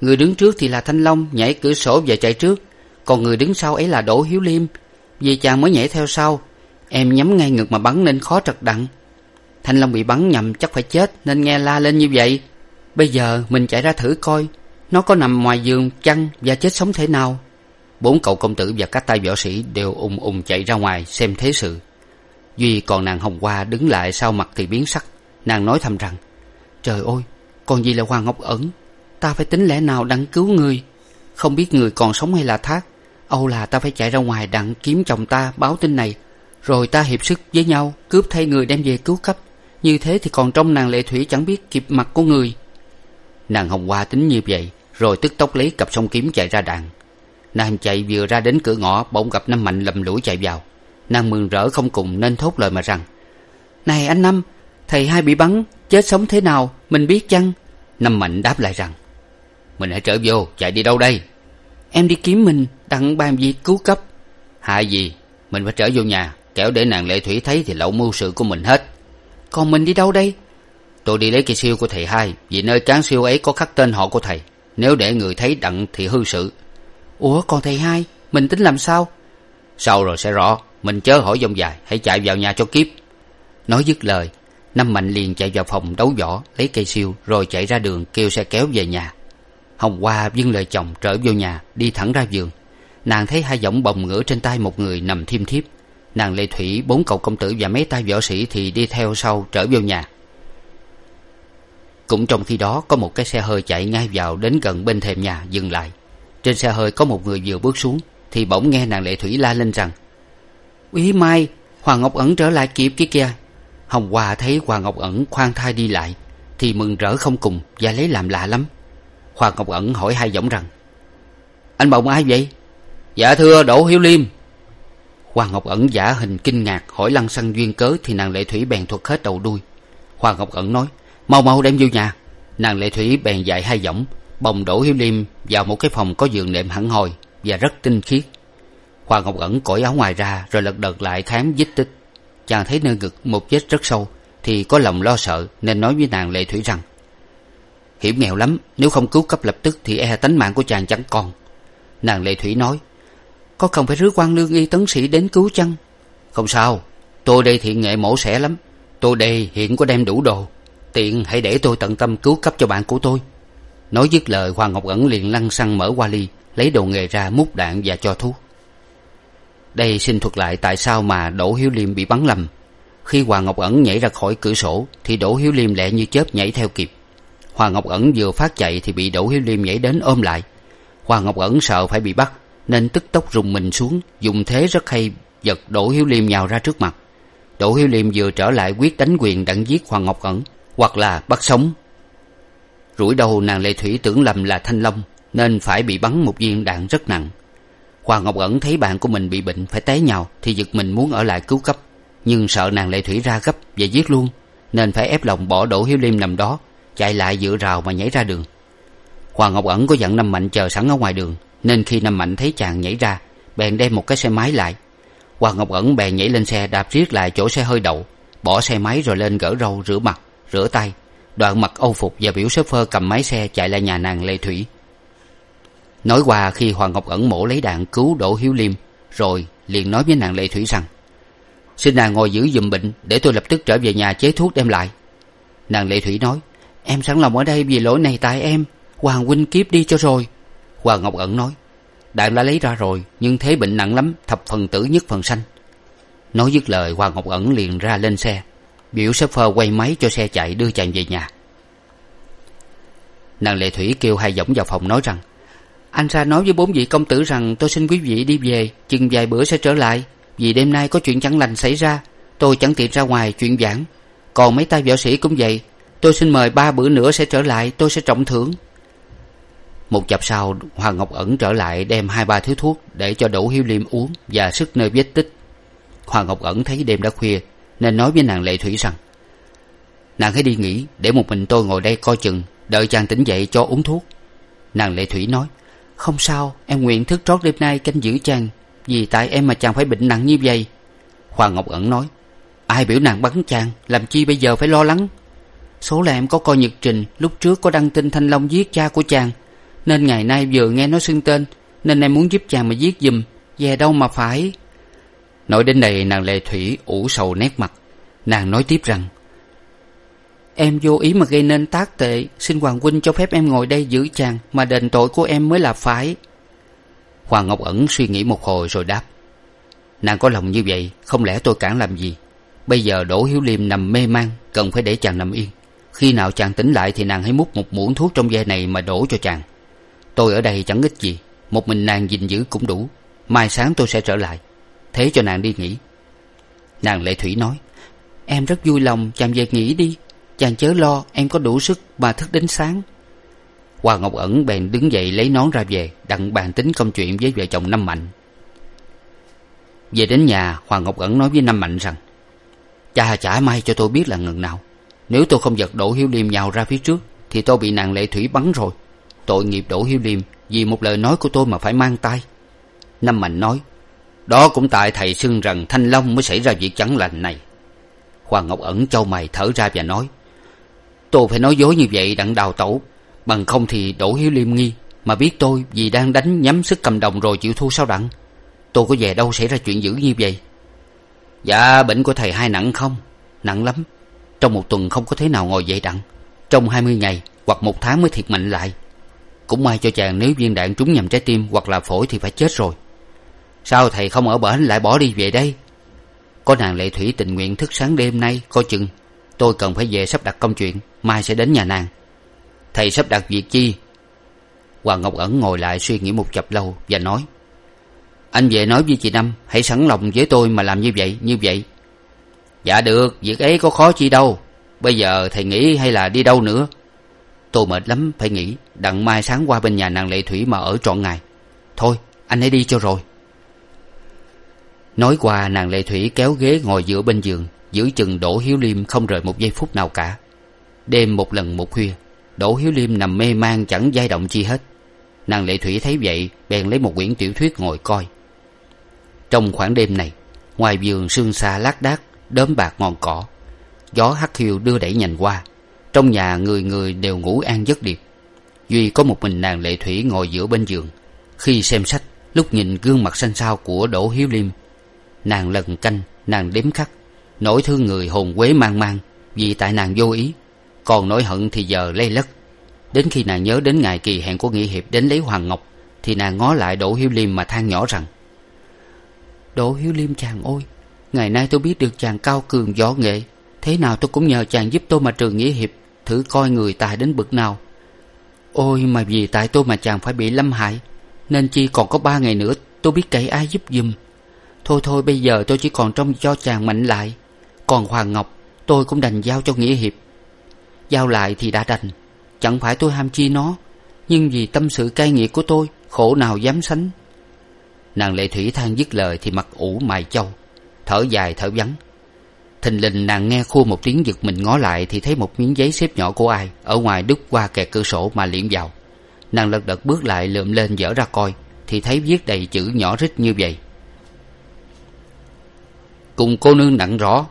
Người đứng trước thì là thanh long, nhảy cửa sổ và chạy trước. Còn người đứng sau ấy là đỗ hiếu liêm. Vì chàng mới nhảy theo sau. Em nhắm ngay ngực mà bắn nên khó trật đặng. Thanh long bị bắn nhầm chắc phải chết, nên nghe la lên như vậy. Bây giờ mình chạy ra thử coi, nó có nằm ngoài giường chăng và chết sống thế nào? Bốn cậu công tử và các tay võ sĩ đều ùng ùng chạy ra ngoài xem thế sự. Duy còn nàng hồng hoa đứng lại sau mặt thì biến sắc nàng nói thầm rằng, trời ơi còn gì là hoàng ngọc ẩn, ta phải tính lẽ nào đặng cứu người không biết người còn sống hay là thác, âu là ta phải chạy ra ngoài đặng kiếm chồng ta báo tin này, rồi ta hiệp sức với nhau cướp thay người đem về cứu cấp. Như thế thì còn trong nàng lệ thủy chẳng biết kịp mặt của người. Nàng hồng hoa tính như vậy, rồi tức tốc lấy cặp song kiếm chạy ra đàn nàng chạy vừa ra đến cửa ngõ, bỗng gặp năm mạnh lầm lũi chạy vào. Nàng mừng rỡ không cùng nên thốt lời mà rằng, này anh năm thầy hai bị bắn, chết sống thế nào, mình biết chăng? Năm mạnh đáp lại rằng, mình hãy trở vô, chạy đi đâu đây? Em đi kiếm mình đặng bàn việc cứu cấp. Hại gì? Mình phải trở vô nhà, kẻo để nàng lệ thủy thấy thì lậu mưu sự của mình hết. Còn mình đi đâu đây? Tôi đi lấy cây siêu của thầy hai, vì nơi cán siêu ấy có khắc tên họ của thầy. Nếu để người thấy đặng thì hư sự. Ủa, còn thầy hai, mình tính làm sao? Sau rồi sẽ rõ, mình chớ hỏi dông dài, hãy chạy vào nhà cho kiếp. Nói dứt lời năm mạnh liền chạy vào phòng đấu võ, lấy cây siêu, rồi chạy ra đường kêu xe kéo về nhà. Hồng hoa vâng lời chồng trở vô nhà, đi thẳng ra giường. Nàng thấy hai giọng bồng ngửa trên tay một người nằm thiêm thiếp. Nàng lệ thủy, bốn cậu công tử và mấy tay võ sĩ thì đi theo sau trở vô nhà. Cũng trong khi đó, có một cái xe hơi chạy ngay vào đến gần bên thềm nhà, dừng lại. Trên xe hơi có một người vừa bước xuống, thì bỗng nghe nàng lệ thủy la lên rằng úy mai, hoàng ngọc ẩn trở lại kịp kia kìa hồng hoa thấy hoàng ngọc ẩn khoan thai đi lại, thì mừng rỡ không cùng và lấy làm lạ lắm. Hoàng ngọc ẩn hỏi hai giọng rằng, anh bồng ai vậy? Dạ thưa đỗ hiếu liêm. Hoàng ngọc ẩn giả hình kinh ngạc hỏi lăng xăng duyên cớ thì nàng lệ thủy bèn thuật hết đầu đuôi. Hoàng ngọc ẩn nói, mau mau đem vô nhà. Nàng lệ thủy bèn dạy hai giọng, bồng đỗ hiếu liêm vào một cái phòng có giường nệm hẳn hoi và rất tinh khiết. Hoàng ngọc ẩn cởi áo ngoài ra rồi lật đật lại khám vết tích chàng thấy nơi ngực một vết rất sâu, thì có lòng lo sợ nên nói với nàng lệ thủy rằng, hiểm nghèo lắm, nếu không cứu cấp lập tức thì e tánh mạng của chàng chẳng còn. Nàng lệ thủy nói, có cần phải rước quan lương y tấn sĩ đến cứu chăng? Không sao, tôi đây thiện nghệ mổ xẻ lắm, tôi đây hiện có đem đủ đồ, tiện hãy để tôi tận tâm cứu cấp cho bạn của tôi. Nói dứt lời hoàng ngọc ẩn liền lăn xăng mở qua ly lấy đồ nghề ra múc đạn và cho thuốc đây xin thuật lại tại sao mà đỗ hiếu liêm bị bắn lầm. Khi hoàng ngọc ẩn nhảy ra khỏi cửa sổ, thì đỗ hiếu liêm lẹ như chớp nhảy theo kịp. Hoàng ngọc ẩn vừa phát chạy thì bị đỗ hiếu liêm nhảy đến ôm lại. Hoàng ngọc ẩn sợ phải bị bắt, nên tức tốc rùng mình xuống, dùng thế rất hay giật đỗ hiếu liêm nhào ra trước mặt. Đỗ hiếu liêm vừa trở lại quyết đánh quyền đặng giết hoàng ngọc ẩn, hoặc là bắt sống. Rủi đầu nàng lệ thủy tưởng lầm là thanh long, nên phải bị bắn một viên đạn rất nặng hoàng ngọc ẩn thấy bạn của mình bị bệnh phải té nhào thì giật mình muốn ở lại cứu cấp. Nhưng sợ nàng lệ thủy ra gấp và giết luôn, nên phải ép lòng bỏ đỗ hiếu liêm nằm đó, chạy lại dựa rào mà nhảy ra đường. Hoàng ngọc ẩn có dặn năm mạnh chờ sẵn ở ngoài đường, nên khi năm mạnh thấy chàng nhảy ra, bèn đem một cái xe máy lại. Hoàng ngọc ẩn bèn nhảy lên xe đạp riết lại chỗ xe hơi đậu, bỏ xe máy rồi lên gỡ râu rửa mặt, rửa tay, đoạn mặc âu phục và biểu sơ phơ cầm máy xe chạy lại nhà nàng lệ thủy nói qua khi hoàng ngọc ẩn mổ lấy đạn cứu đỗ hiếu liêm, rồi liền nói với nàng lệ thủy rằng, xin nàng ngồi giữ giùm bệnh để tôi lập tức trở về nhà chế thuốc đem lại. Nàng lệ thủy nói, em sẵn lòng ở đây vì lỗi này tại em, hoàng huynh kiếp đi cho rồi. Hoàng ngọc ẩn nói, đạn đã lấy ra rồi, nhưng thế bệnh nặng lắm, thập phần tử nhất phần sanh. Nói dứt lời, hoàng ngọc ẩn liền ra lên xe, biểu s phơ quay máy cho xe chạy đưa chàng về nhà. Nàng lệ thủy kêu hai giọng vào phòng nói rằng anh ra nói với bốn vị công tử rằng, tôi xin quý vị đi về, chừng vài bữa sẽ trở lại. Vì đêm nay có chuyện chẳng lành xảy ra, tôi chẳng tiện ra ngoài chuyện giảng. Còn mấy tay võ sĩ cũng vậy, tôi xin mời ba bữa nữa sẽ trở lại, tôi sẽ trọng thưởng. Một chập sau hoàng ngọc ẩn trở lại đem hai ba thứ thuốc để cho đỗ hiếu liêm uống và sức nơi vết tích. Hoàng ngọc ẩn thấy đêm đã khuya, nên nói với nàng lệ thủy rằng, nàng hãy đi nghỉ, để một mình tôi ngồi đây coi chừng, đợi chàng tỉnh dậy cho uống thuốc. Nàng lệ thủy nói không sao, em nguyện thức trót đêm nay canh giữ chàng, vì tại em mà chàng phải bệnh nặng như vậy. Hoàng ngọc ẩn nói, ai biểu nàng bắn chàng, làm chi bây giờ phải lo lắng? Số là em có coi nhật trình, lúc trước có đăng tin thanh long giết cha của chàng, nên ngày nay vừa nghe nó xưng tên, nên em muốn giúp chàng mà giết giùm, về đâu mà phải. Nói đến đây, nàng lệ thủy ủ sầu nét mặt. Nàng nói tiếp rằng em vô ý mà gây nên tác tệ. Xin hoàng huynh cho phép em ngồi đây giữ chàng, mà đền tội của em mới là phải hoàng ngọc ẩn suy nghĩ một hồi rồi đáp. Nàng có lòng như vậy, không lẽ tôi cản làm gì? Bây giờ đỗ hiếu liêm nằm mê man, cần phải để chàng nằm yên. Khi nào chàng tỉnh lại thì nàng hãy múc một muỗng thuốc trong ve này mà đổ cho chàng. Tôi ở đây chẳng ích gì, một mình nàng gìn giữ cũng đủ. Mai sáng tôi sẽ trở lại. Thế cho nàng đi nghỉ. Nàng lệ thủy nói, em rất vui lòng, chàng về nghỉ đi chàng chớ lo, em có đủ sức mà thức đến sáng. Hoa ngọc ẩn bèn đứng dậy lấy nón ra về, đặng bàn tính công chuyện với vợ chồng năm mạnh. Về đến nhà hoàng ngọc ẩn nói với năm mạnh rằng, cha, chả may cho tôi biết là ngừng nào. Nếu tôi không giật đỗ hiếu liêm nhào ra phía trước, thì tôi bị nàng lệ thủy bắn rồi. Tội nghiệp đỗ hiếu liêm, vì một lời nói của tôi mà phải mang tay năm mạnh nói, đó cũng tại thầy xưng rằng thanh long mới xảy ra việc chẳng lành này. Hoàng ngọc ẩn châu mày thở ra và nói tôi phải nói dối như vậy đặng đào tẩu. Bằng không thì đỗ hiếu liêm nghi, mà biết tôi vì đang đánh nhắm sức cầm đồng rồi chịu thua sao đặng? Tôi có về đâu xảy ra chuyện dữ như vậy? Dạ bệnh của thầy hai nặng không? Nặng lắm. Trong một tuần không có thế nào ngồi dậy đặng. Trong hai mươi ngày hoặc một tháng mới thiệt mạnh lại. Cũng may cho chàng nếu viên đạn trúng nhầm trái tim hoặc là phổi thì phải chết rồi. Sao thầy không ở bển lại bỏ đi về đây? Có nàng lệ thủy tình nguyện thức sáng đêm nay, coi chừng tôi cần phải về sắp đặt công chuyện, mai sẽ đến nhà nàng. Thầy sắp đặt việc chi? Hoàng ngọc ẩn ngồi lại suy nghĩ một chập lâu và nói, anh về nói với chị năm, hãy sẵn lòng với tôi mà làm như vậy như vậy. Dạ được, việc ấy có khó chi đâu. Bây giờ thầy nghĩ hay là đi đâu nữa? Tôi mệt lắm, phải nghỉ, đặng mai sáng qua bên nhà nàng lệ thủy mà ở trọn ngày. Thôi, anh hãy đi cho rồi. Nói qua, nàng lệ thủy kéo ghế ngồi giữa bên giường giữ chừng đỗ hiếu liêm không rời một giây phút nào cả. Đêm một lần một khuya, đỗ hiếu liêm nằm mê man chẳng dai động chi hết. Nàng lệ thủy thấy vậy, bèn lấy một quyển tiểu thuyết ngồi coi. Trong khoảng đêm này, ngoài vườn sương xa lác đác, đốm bạc ngọn cỏ, gió hắt hiu đưa đẩy nhành qua, trong nhà người người đều ngủ an giấc điệp. Duy có một mình nàng lệ thủy ngồi giữa bên giường, khi xem sách, lúc nhìn gương mặt xanh xao của đỗ hiếu liêm, nàng lần canh, nàng đếm khắc nỗi thương người hồn quế mang mang, vì tại nàng vô ý. Còn nỗi hận thì giờ lây lất. Đến khi nàng nhớ đến ngày kỳ hẹn của nghĩa hiệp đến lấy hoàng ngọc, thì nàng ngó lại đỗ hiếu liêm mà than nhỏ rằng, đỗ hiếu liêm chàng ôi ngày nay tôi biết được chàng cao cường võ nghệ. Thế nào tôi cũng nhờ chàng giúp tôi mà trường nghĩa hiệp, thử coi người tài đến bực nào. Ôi, mà vì tại tôi mà chàng phải bị lâm hại, nên chi còn có ba ngày nữa tôi biết cậy ai giúp giùm. Thôi thôi, bây giờ tôi chỉ còn trông cho chàng mạnh lại còn hoàng ngọc, tôi cũng đành giao cho nghĩa hiệp. Giao lại thì đã đành, chẳng phải tôi ham chi nó, nhưng vì tâm sự cay nghiệt của tôi, khổ nào dám sánh. Nàng lệ thủy than dứt lời thì mặt ủ mài châu, thở dài thở vắng. Thình lình nàng nghe khua một tiếng giật mình ngó lại thì thấy một miếng giấy xếp nhỏ của ai ở ngoài đứt qua kẹt cửa sổ mà liệm vào. Nàng lật đật bước lại lượm lên dở ra coi thì thấy viết đầy chữ nhỏ rít như vậy. Cùng cô nương nặng rõ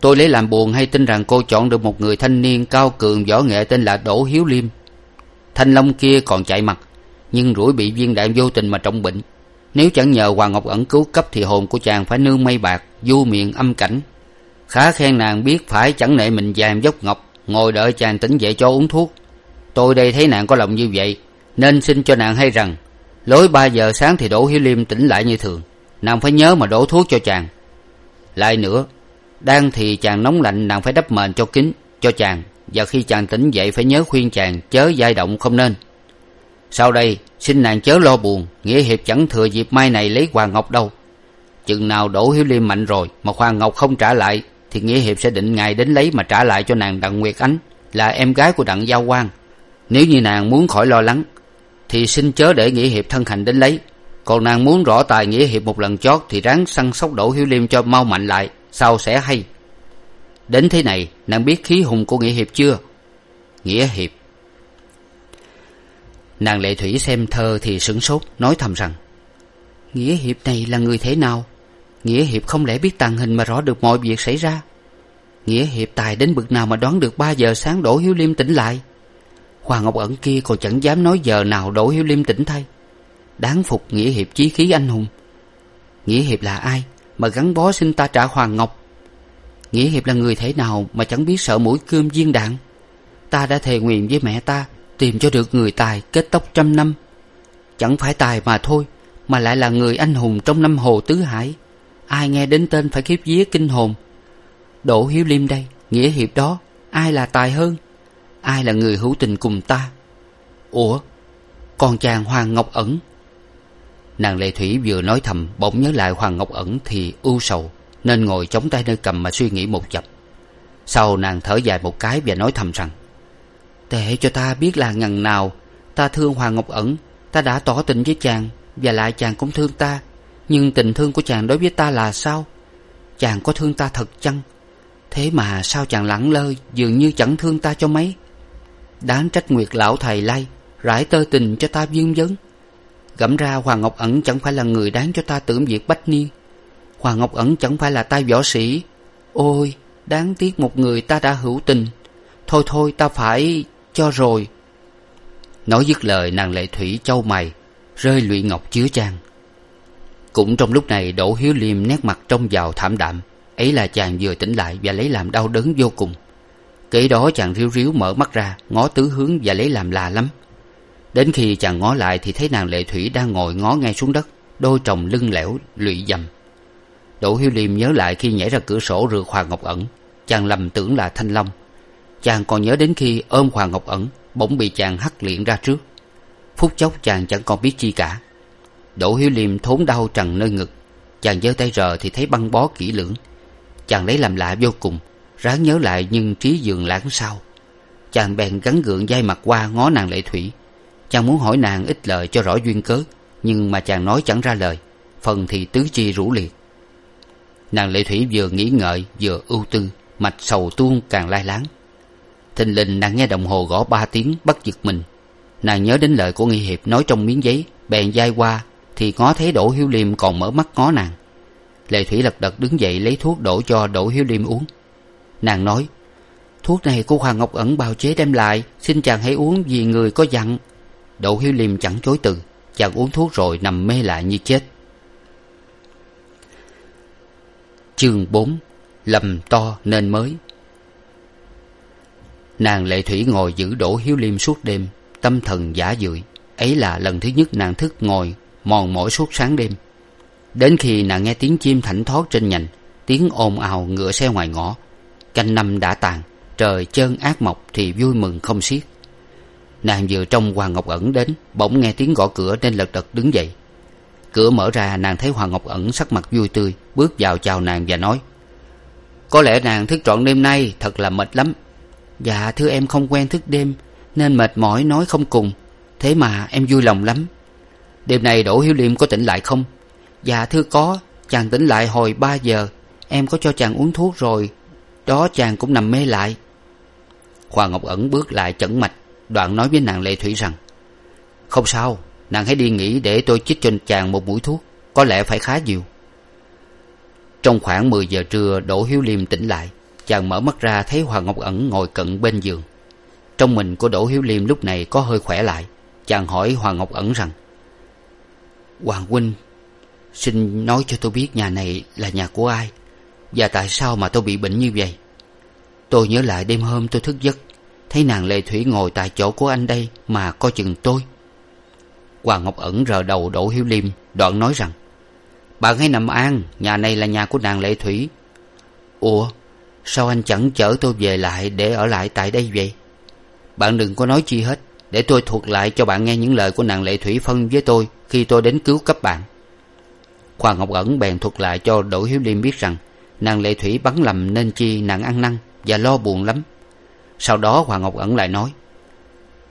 tôi lấy làm buồn hay tin rằng cô chọn được một người thanh niên cao cường võ nghệ tên là đỗ hiếu liêm. Thanh long kia còn chạy mặt, nhưng rủi bị viên đạn vô tình mà trọng bệnh. Nếu chẳng nhờ hoàng ngọc ẩn cứu cấp thì hồn của chàng phải nương mây bạc, du miệng âm cảnh. Khá khen nàng biết phải chẳng nệ mình vàng dốc ngọc, ngồi đợi chàng tỉnh dậy cho uống thuốc. Tôi đây thấy nàng có lòng như vậy, nên xin cho nàng hay rằng, lối ba giờ sáng thì đỗ hiếu liêm tỉnh lại như thường. Nàng phải nhớ mà đổ thuốc cho chàng. Lại nữa đang thì chàng nóng lạnh, nàng phải đắp mền cho kín cho chàng. Và khi chàng tỉnh dậy phải nhớ khuyên chàng, chớ dai động không nên. Sau đây, xin nàng chớ lo buồn, nghĩa hiệp chẳng thừa dịp mai này lấy hoàng ngọc đâu. Chừng nào đỗ hiếu liêm mạnh rồi, mà hoàng ngọc không trả lại, thì nghĩa hiệp sẽ định ngày đến lấy mà trả lại cho nàng đặng nguyệt ánh, là em gái của đặng giao quan nếu như nàng muốn khỏi lo lắng, thì xin chớ để nghĩa hiệp thân hành đến lấy. Còn nàng muốn rõ tài nghĩa hiệp một lần chót, thì ráng săn sóc đỗ hiếu liêm cho mau mạnh lại sau sẽ hay? Đến thế này, nàng biết khí hùng của nghĩa hiệp chưa? Nghĩa hiệp. Nàng lệ thủy xem thơ thì sửng sốt, nói thầm rằng, nghĩa hiệp này là người thế nào? Nghĩa hiệp không lẽ biết tàn hình mà rõ được mọi việc xảy ra? Nghĩa hiệp tài đến bực nào mà đoán được ba giờ sáng đỗ hiếu liêm tỉnh lại? Hoàng ngọc ẩn kia còn chẳng dám nói giờ nào đỗ hiếu liêm tỉnh thay. Đáng phục nghĩa hiệp chí khí anh hùng. Nghĩa hiệp là ai? Mà gắn bó xin ta trả hoàng ngọc. Nghĩa hiệp là người thế nào mà chẳng biết sợ mũi cơm viên đạn? Ta đã thề nguyện với mẹ ta tìm cho được người tài kết tóc trăm năm. Chẳng phải tài mà thôi, mà lại là người anh hùng trong năm hồ tứ hải. Ai nghe đến tên phải khiếp vía kinh hồn. Đỗ hiếu liêm đây, nghĩa hiệp đó, ai là tài hơn? Ai là người hữu tình cùng ta? Ủa, còn chàng hoàng ngọc ẩn nàng lệ thủy vừa nói thầm, bỗng nhớ lại hoàng ngọc ẩn thì ưu sầu, nên ngồi chống tay nơi cầm mà suy nghĩ một chập. Sau nàng thở dài một cái và nói thầm rằng tệ cho ta biết là ngần nào ta thương hoàng ngọc ẩn, ta đã tỏ tình với chàng và lại chàng cũng thương ta. Nhưng tình thương của chàng đối với ta là sao? Chàng có thương ta thật chăng? Thế mà sao chàng lẳng lơ, dường như chẳng thương ta cho mấy? Đáng trách nguyệt lão thầy lay rải tơ tình cho ta viên vấn gẫm ra hoàng ngọc ẩn chẳng phải là người đáng cho ta tưởng việc bách niên hoàng ngọc ẩn chẳng phải là tay võ sĩ. Ôi, đáng tiếc một người ta đã hữu tình. Thôi thôi, ta phải cho rồi. Nói dứt lời, nàng lệ thủy châu mày, rơi lụy ngọc chứa chan. Cũng trong lúc này, đỗ hiếu liêm nét mặt trông vào thảm đạm. Ấy là chàng vừa tỉnh lại và lấy làm đau đớn vô cùng. Kể đó chàng ríu ríu mở mắt ra, ngó tứ hướng và lấy làm lạ lắm đến khi chàng ngó lại thì thấy nàng lệ thủy đang ngồi ngó ngay xuống đất, đôi tròng lưng lẻo, lụy dầm. Đỗ hiếu liêm nhớ lại khi nhảy ra cửa sổ rượt hoàng ngọc ẩn, chàng lầm tưởng là thanh long. Chàng còn nhớ đến khi ôm hoàng ngọc ẩn, bỗng bị chàng hắt liệng ra trước. Phút chốc chàng chẳng còn biết chi cả. Đỗ hiếu liêm thốn đau trằn nơi ngực, chàng giơ tay rờ thì thấy băng bó kỹ lưỡng. Chàng lấy làm lạ vô cùng, ráng nhớ lại nhưng trí dường lãng sau chàng bèn gắn gượng d mặt qua ngó nàng lệ thủy chàng muốn hỏi nàng ít lời cho rõ duyên cớ, nhưng mà chàng nói chẳng ra lời. Phần thì tứ chi rũ liệt. Nàng lệ thủy vừa nghĩ ngợi, vừa ưu tư, mạch sầu tuôn càng lai láng. Thình lình nàng nghe đồng hồ gõ ba tiếng bắt giật mình. Nàng nhớ đến lời của nghi hiệp nói trong miếng giấy, bèn d qua, thì ngó thấy đỗ hiếu liêm còn mở mắt ngó nàng. Lệ thủy lật đật đứng dậy lấy thuốc đổ cho đỗ hiếu liêm uống. Nàng nói, thuốc này của hoàng ngọc ẩn bào chế đem lại, xin chàng hãy uống vì người có dặn đỗ hiếu liêm chẳng chối từ, chàng uống thuốc rồi nằm mê lại như chết. Chương bốn, lầm to nên mới. Nàng lệ thủy ngồi giữ đỗ hiếu liêm suốt đêm, tâm thần giả dưỡi ấy là lần thứ nhất nàng thức ngồi, mòn mỏi suốt sáng đêm. Đến khi nàng nghe tiếng chim thảnh thót trên nhành, tiếng ồn ào ngựa xe ngoài ngõ, canh năm đã tàn, trời chơn ác mộc thì vui mừng không xiết nàng vừa trông hoàng ngọc ẩn đến, bỗng nghe tiếng gõ cửa nên lật đật đứng dậy. Cửa mở ra, nàng thấy hoàng ngọc ẩn sắc mặt vui tươi, bước vào chào nàng và nói, có lẽ nàng thức trọn đêm nay, thật là mệt lắm. Dạ thưa em không quen thức đêm, nên mệt mỏi nói không cùng, thế mà em vui lòng lắm. Đêm nay đỗ hiếu liêm có tỉnh lại không? Dạ thưa có, chàng tỉnh lại hồi ba giờ, em có cho chàng uống thuốc rồi, đó chàng cũng nằm mê lại. Hoàng ngọc ẩn bước lại chẩn mạch đoạn nói với nàng lệ thủy rằng, không sao, nàng hãy đi nghỉ để tôi chích cho chàng một mũi thuốc, có lẽ phải khá nhiều. Trong khoảng mười giờ trưa, đỗ hiếu liêm tỉnh lại, chàng mở mắt ra thấy hoàng ngọc ẩn ngồi cận bên giường. Trong mình của đỗ hiếu liêm lúc này có hơi khỏe lại, chàng hỏi hoàng ngọc ẩn rằng, hoàng huynh, xin nói cho tôi biết nhà này là nhà của ai và tại sao mà tôi bị bệnh như vậy? Tôi nhớ lại đêm hôm tôi thức giấc thấy nàng lệ thủy ngồi tại chỗ của anh đây mà coi chừng tôi. Hoàng ngọc ẩn rờ đầu đỗ hiếu liêm, đoạn nói rằng bạn hãy nằm an, nhà này là nhà của nàng lệ thủy. Ủa, sao anh chẳng chở tôi về lại để ở lại tại đây vậy? Bạn đừng có nói chi hết, để tôi thuật lại cho bạn nghe những lời của nàng lệ thủy phân với tôi khi tôi đến cứu cấp bạn. Hoàng ngọc ẩn bèn thuật lại cho đỗ hiếu liêm biết rằng, nàng lệ thủy bắn lầm nên chi nàng ăn năn và lo buồn lắm sau đó hoàng ngọc ẩn lại nói,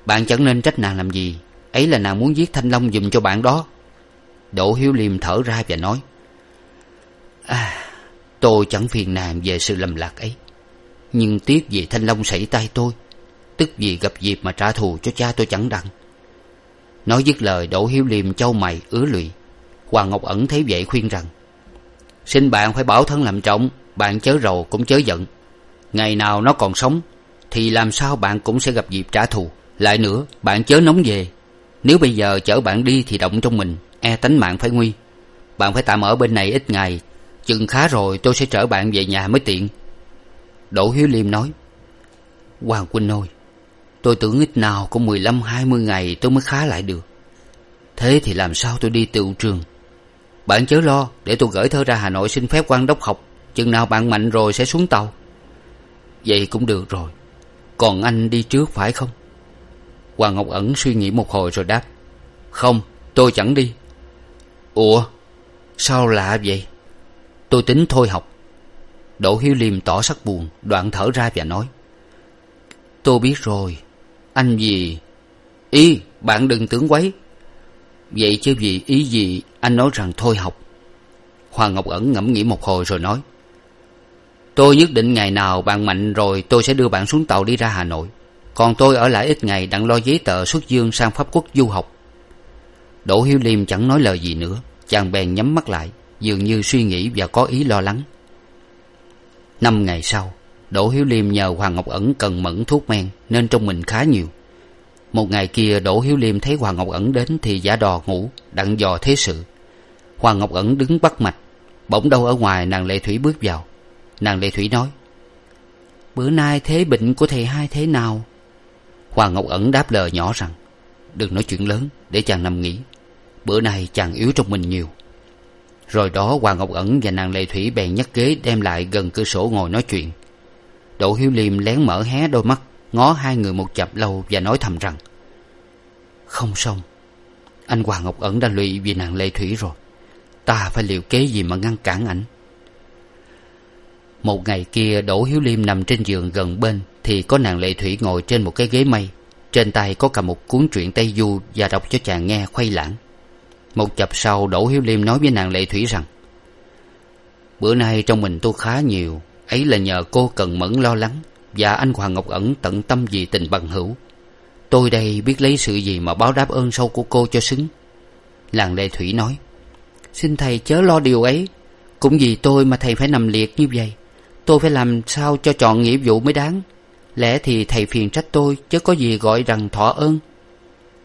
bạn chẳng nên trách nàng làm gì, ấy là nàng muốn giết thanh long giùm cho bạn đó. Đỗ hiếu liêm thở ra và nói à tôi chẳng phiền nàng về sự lầm lạc ấy, nhưng tiếc vì thanh long xảy tay tôi, tức vì gặp dịp mà trả thù cho cha tôi chẳng đặng. Nói dứt lời, đỗ hiếu liêm châu mày ứa lụy. Hoàng ngọc ẩn thấy vậy khuyên rằng, xin bạn phải bảo thân làm trọng, bạn chớ rầu cũng chớ giận. Ngày nào nó còn sống thì làm sao bạn cũng sẽ gặp dịp trả thù. Lại nữa, bạn chớ nóng về. Nếu bây giờ chở bạn đi thì động trong mình e tánh mạng phải nguy. Bạn phải tạm ở bên này ít ngày. Chừng khá rồi tôi sẽ chở bạn về nhà mới tiện. Đỗ hiếu liêm nói. Hoàng huynh ơi, tôi tưởng ít nào cũng mười lăm, hai mươi ngày tôi mới khá lại được. Thế thì làm sao tôi đi tựu trường? Bạn chớ lo, để tôi gửi thơ ra hà nội xin phép quan đốc học. Chừng nào bạn mạnh rồi sẽ xuống tàu. Vậy cũng được rồi còn anh đi trước phải không? Hoàng ngọc ẩn suy nghĩ một hồi rồi đáp. Không, tôi chẳng đi. Ủa, sao lạ vậy? Tôi tính thôi học. Đỗ hiếu liêm tỏ sắc buồn, đoạn thở ra và nói. Tôi biết rồi. Anh gì ý bạn đừng tưởng quấy. Vậy chứ vì ý gì anh nói rằng thôi học? Hoàng ngọc ẩn ngẫm nghĩ một hồi rồi nói tôi nhất định ngày nào bạn mạnh rồi tôi sẽ đưa bạn xuống tàu đi ra hà nội. Còn tôi ở lại ít ngày đặng lo giấy tờ xuất dương sang pháp quốc du học. Đỗ hiếu liêm chẳng nói lời gì nữa, chàng bèn nhắm mắt lại, dường như suy nghĩ và có ý lo lắng. Năm ngày sau, đỗ hiếu liêm nhờ hoàng ngọc ẩn cần mẫn thuốc men nên trong mình khá nhiều. Một ngày kia đỗ hiếu liêm thấy hoàng ngọc ẩn đến thì giả đò ngủ, đặng dò thế sự. Hoàng ngọc ẩn đứng bắt mạch, bỗng đâu ở ngoài nàng lệ thủy bước vào nàng lệ thủy nói, bữa nay thế bệnh của thầy hai thế nào? Hoàng ngọc ẩn đáp lời nhỏ rằng, đừng nói chuyện lớn, để chàng nằm nghỉ. Bữa nay chàng yếu trong mình nhiều. Rồi đó hoàng ngọc ẩn và nàng lệ thủy bèn nhắc ghế đem lại gần cửa sổ ngồi nói chuyện. Đỗ hiếu liêm lén mở hé đôi mắt, ngó hai người một chập lâu và nói thầm rằng, không xong. Anh hoàng ngọc ẩn đã lụy vì nàng lệ thủy rồi. Ta phải liều kế gì mà ngăn cản ảnh? Một ngày kia, đỗ hiếu liêm nằm trên giường gần bên, thì có nàng lệ thủy ngồi trên một cái ghế mây. Trên tay có cầm một cuốn truyện tây du và đọc cho chàng nghe khuây lãng. Một chập sau, đỗ hiếu liêm nói với nàng lệ thủy rằng, bữa nay trong mình tôi khá nhiều, ấy là nhờ cô cần mẫn lo lắng và anh hoàng ngọc ẩn tận tâm vì tình bằng hữu. Tôi đây biết lấy sự gì mà báo đáp ơn sâu của cô cho xứng. Làng lệ thủy nói, xin thầy chớ lo điều ấy, cũng vì tôi mà thầy phải nằm liệt như vậy tôi phải làm sao cho chọn nghĩa vụ mới đáng? Lẽ thì thầy phiền trách tôi, chứ có gì gọi rằng thọ ơn?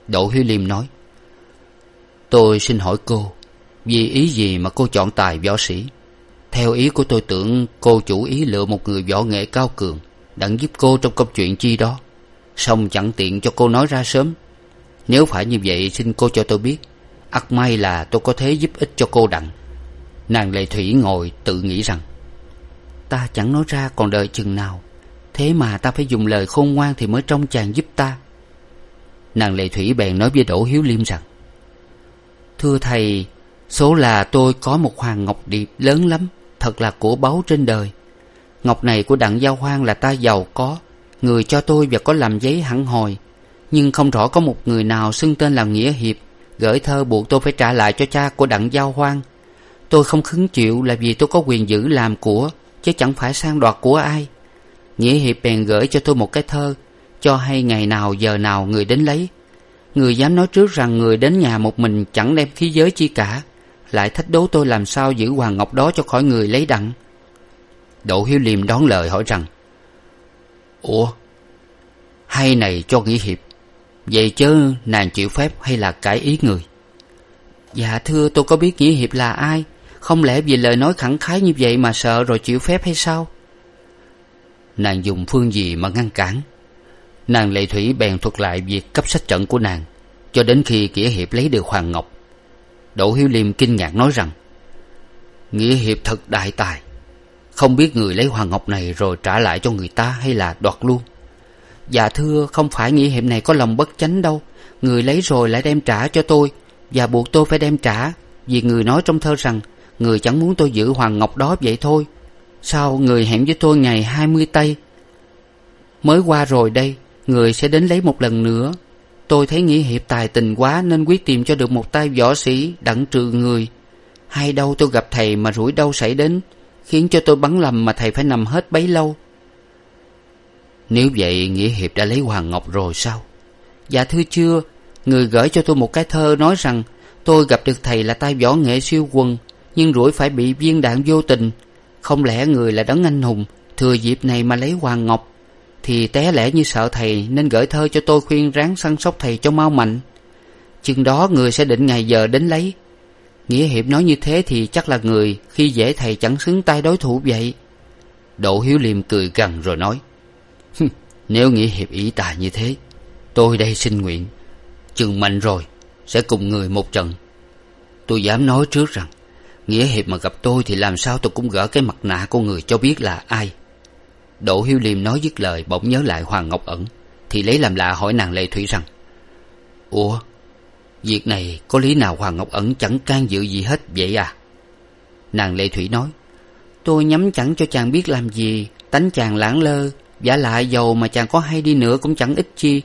Đỗ hiếu liêm nói, tôi xin hỏi cô, vì ý gì mà cô chọn tài võ sĩ? Theo ý của tôi tưởng cô chủ ý lựa một người võ nghệ cao cường, đặng giúp cô trong công chuyện chi đó. Song chẳng tiện cho cô nói ra sớm. Nếu phải như vậy, xin cô cho tôi biết. Ắt may là tôi có thế giúp ích cho cô đặng. Nàng lệ thủy ngồi tự nghĩ rằng ta chẳng nói ra còn đợi chừng nào. Thế mà ta phải dùng lời khôn ngoan thì mới trông chàng giúp ta. Nàng lệ thủy bèn nói với đỗ hiếu liêm rằng, thưa thầy, số là tôi có một hoàng ngọc điệp lớn lắm, thật là của báu trên đời. Ngọc này của đặng giao hoan là ta giàu có, người cho tôi và có làm giấy hẳn hồi nhưng không rõ có một người nào xưng tên là nghĩa hiệp, gửi thơ buộc tôi phải trả lại cho cha của đặng giao hoan tôi không khứng chịu là vì tôi có quyền giữ làm của chứ chẳng phải sang đoạt của ai. Nghĩa hiệp bèn gửi cho tôi một cái thơ, cho hay ngày nào giờ nào người đến lấy. Người dám nói trước rằng người đến nhà một mình chẳng đem khí giới chi cả, lại thách đố tôi làm sao giữ hoàng ngọc đó cho khỏi người lấy đặng. Đỗ hiếu liêm đón lời hỏi rằng, ủa, hay này cho nghĩa hiệp, vậy chớ nàng chịu phép hay là cải ý người? Dạ thưa, tôi có biết nghĩa hiệp là ai không lẽ vì lời nói khẳng khái như vậy mà sợ rồi chịu phép hay sao? Nàng dùng phương gì mà ngăn cản? Nàng lệ thủy bèn thuật lại việc cấp sách trận của nàng, cho đến khi nghĩa hiệp lấy được hoàng ngọc. Đỗ hiếu liêm kinh ngạc nói rằng, nghĩa hiệp thật đại tài, không biết người lấy hoàng ngọc này rồi trả lại cho người ta hay là đoạt luôn. Dạ thưa, không phải nghĩa hiệp này có lòng bất chánh đâu, người lấy rồi lại đem trả cho tôi, và buộc tôi phải đem trả, vì người nói trong thơ rằng người chẳng muốn tôi giữ hoàng ngọc đó vậy thôi. Sao người hẹn với tôi ngày hai mươi tây? Mới qua rồi đây, người sẽ đến lấy một lần nữa. Tôi thấy nghĩa hiệp tài tình quá nên quyết tìm cho được một tay võ sĩ đặng trừ người. Hay đâu tôi gặp thầy mà rủi đâu xảy đến, khiến cho tôi bắn lầm mà thầy phải nằm hết bấy lâu. Nếu vậy, nghĩa hiệp đã lấy hoàng ngọc rồi sao? Dạ thưa chưa, người gửi cho tôi một cái thơ nói rằng, tôi gặp được thầy là tay võ nghệ siêu quần nhưng rủi phải bị viên đạn vô tình. Không lẽ người là đấng anh hùng, thừa dịp này mà lấy hoàng ngọc? Thì té lẽ như sợ thầy, nên gửi thơ cho tôi khuyên ráng săn sóc thầy cho mau mạnh. Chừng đó người sẽ định ngày giờ đến lấy. Nghĩa hiệp nói như thế thì chắc là người, khi dễ thầy chẳng xứng tay đối thủ vậy. Đỗ hiếu liêm cười gằn rồi nói nếu nghĩa hiệp ý tà như thế, tôi đây xin nguyện. Chừng mạnh rồi, sẽ cùng người một trận. Tôi dám nói trước rằng nghĩa hiệp mà gặp tôi thì làm sao tôi cũng gỡ cái mặt nạ của người cho biết là ai. Đỗ hiếu liêm nói dứt lời, bỗng nhớ lại hoàng ngọc ẩn, thì lấy làm lạ hỏi nàng lệ thủy rằng, ủa, việc này có lý nào hoàng ngọc ẩn chẳng can dự gì hết vậy à? Nàng lệ thủy nói, tôi nhắm chẳng cho chàng biết làm gì, tánh chàng lãng lơ vả lại dầu mà chàng có hay đi nữa cũng chẳng ích chi.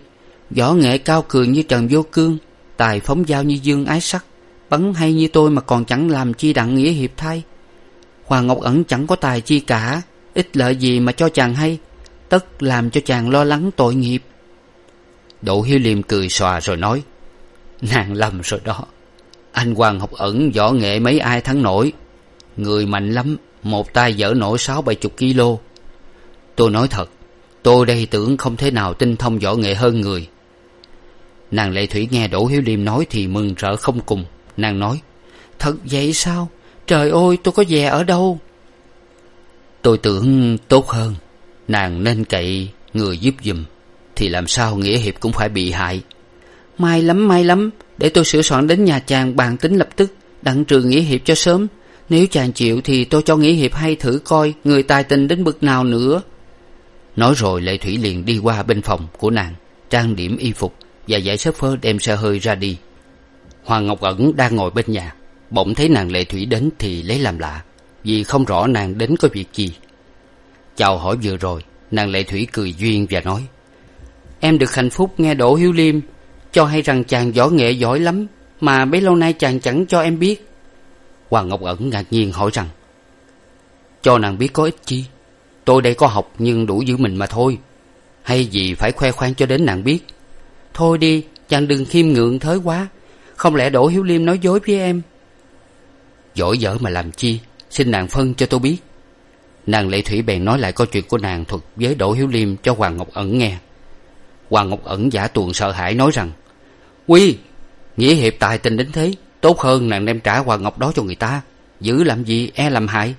Võ nghệ cao cường như trần vô cương, tài phóng dao như dương ái sắc bắn hay như tôi mà còn chẳng làm chi đặng nghĩa hiệp thay. Hoàng ngọc ẩn chẳng có tài chi cả, ít lợi gì mà cho chàng hay, tất làm cho chàng lo lắng tội nghiệp. Đỗ hiếu liêm cười xòa rồi nói, nàng lầm rồi đó. Anh hoàng học ẩn võ nghệ mấy ai thắng nổi. Người mạnh lắm, một tay dở nổi sáu bảy chục kg tôi nói thật, tôi đây tưởng không thể nào tinh thông võ nghệ hơn người. Nàng lệ thủy nghe đỗ hiếu liêm nói thì mừng rỡ không cùng nàng nói, thật vậy sao? Trời ơi, tôi có về ở đâu? Tôi tưởng tốt hơn. Nàng nên cậy người giúp giùm, thì làm sao nghĩa hiệp cũng phải bị hại. May lắm may lắm. Để tôi sửa soạn đến nhà chàng bàn tính lập tức, đặng trừ nghĩa hiệp cho sớm. Nếu chàng chịu thì tôi cho nghĩa hiệp hay thử coi người tài tình đến bực nào nữa. Nói rồi lệ thủy liền đi qua bên phòng của nàng, trang điểm y phục và giải xếp phơ đem xe hơi ra đi hoàng ngọc ẩn đang ngồi bên nhà. Bỗng thấy nàng lệ thủy đến thì lấy làm lạ, vì không rõ nàng đến có việc gì. Chào hỏi vừa rồi, nàng lệ thủy cười duyên và nói, em được hạnh phúc nghe đỗ hiếu liêm, cho hay rằng chàng võ nghệ giỏi lắm, mà bấy lâu nay chàng chẳng cho em biết. Hoàng ngọc ẩn ngạc nhiên hỏi rằng, cho nàng biết có ích chi? Tôi đây có học nhưng đủ giữ mình mà thôi. Hay gì phải khoe khoang cho đến nàng biết. Thôi đi, chàng đừng khiêm ngượng thới quá không lẽ đỗ hiếu liêm nói dối với em? Giỏi dở mà làm chi? Xin nàng phân cho tôi biết. Nàng lệ thủy bèn nói lại câu chuyện của nàng thuật với đỗ hiếu liêm cho hoàng ngọc ẩn nghe. Hoàng ngọc ẩn giả tuồng sợ hãi nói rằng, quy, nghĩa hiệp tài tình đến thế, tốt hơn nàng đem trả hoàng ngọc đó cho người ta. Giữ làm gì e làm hại.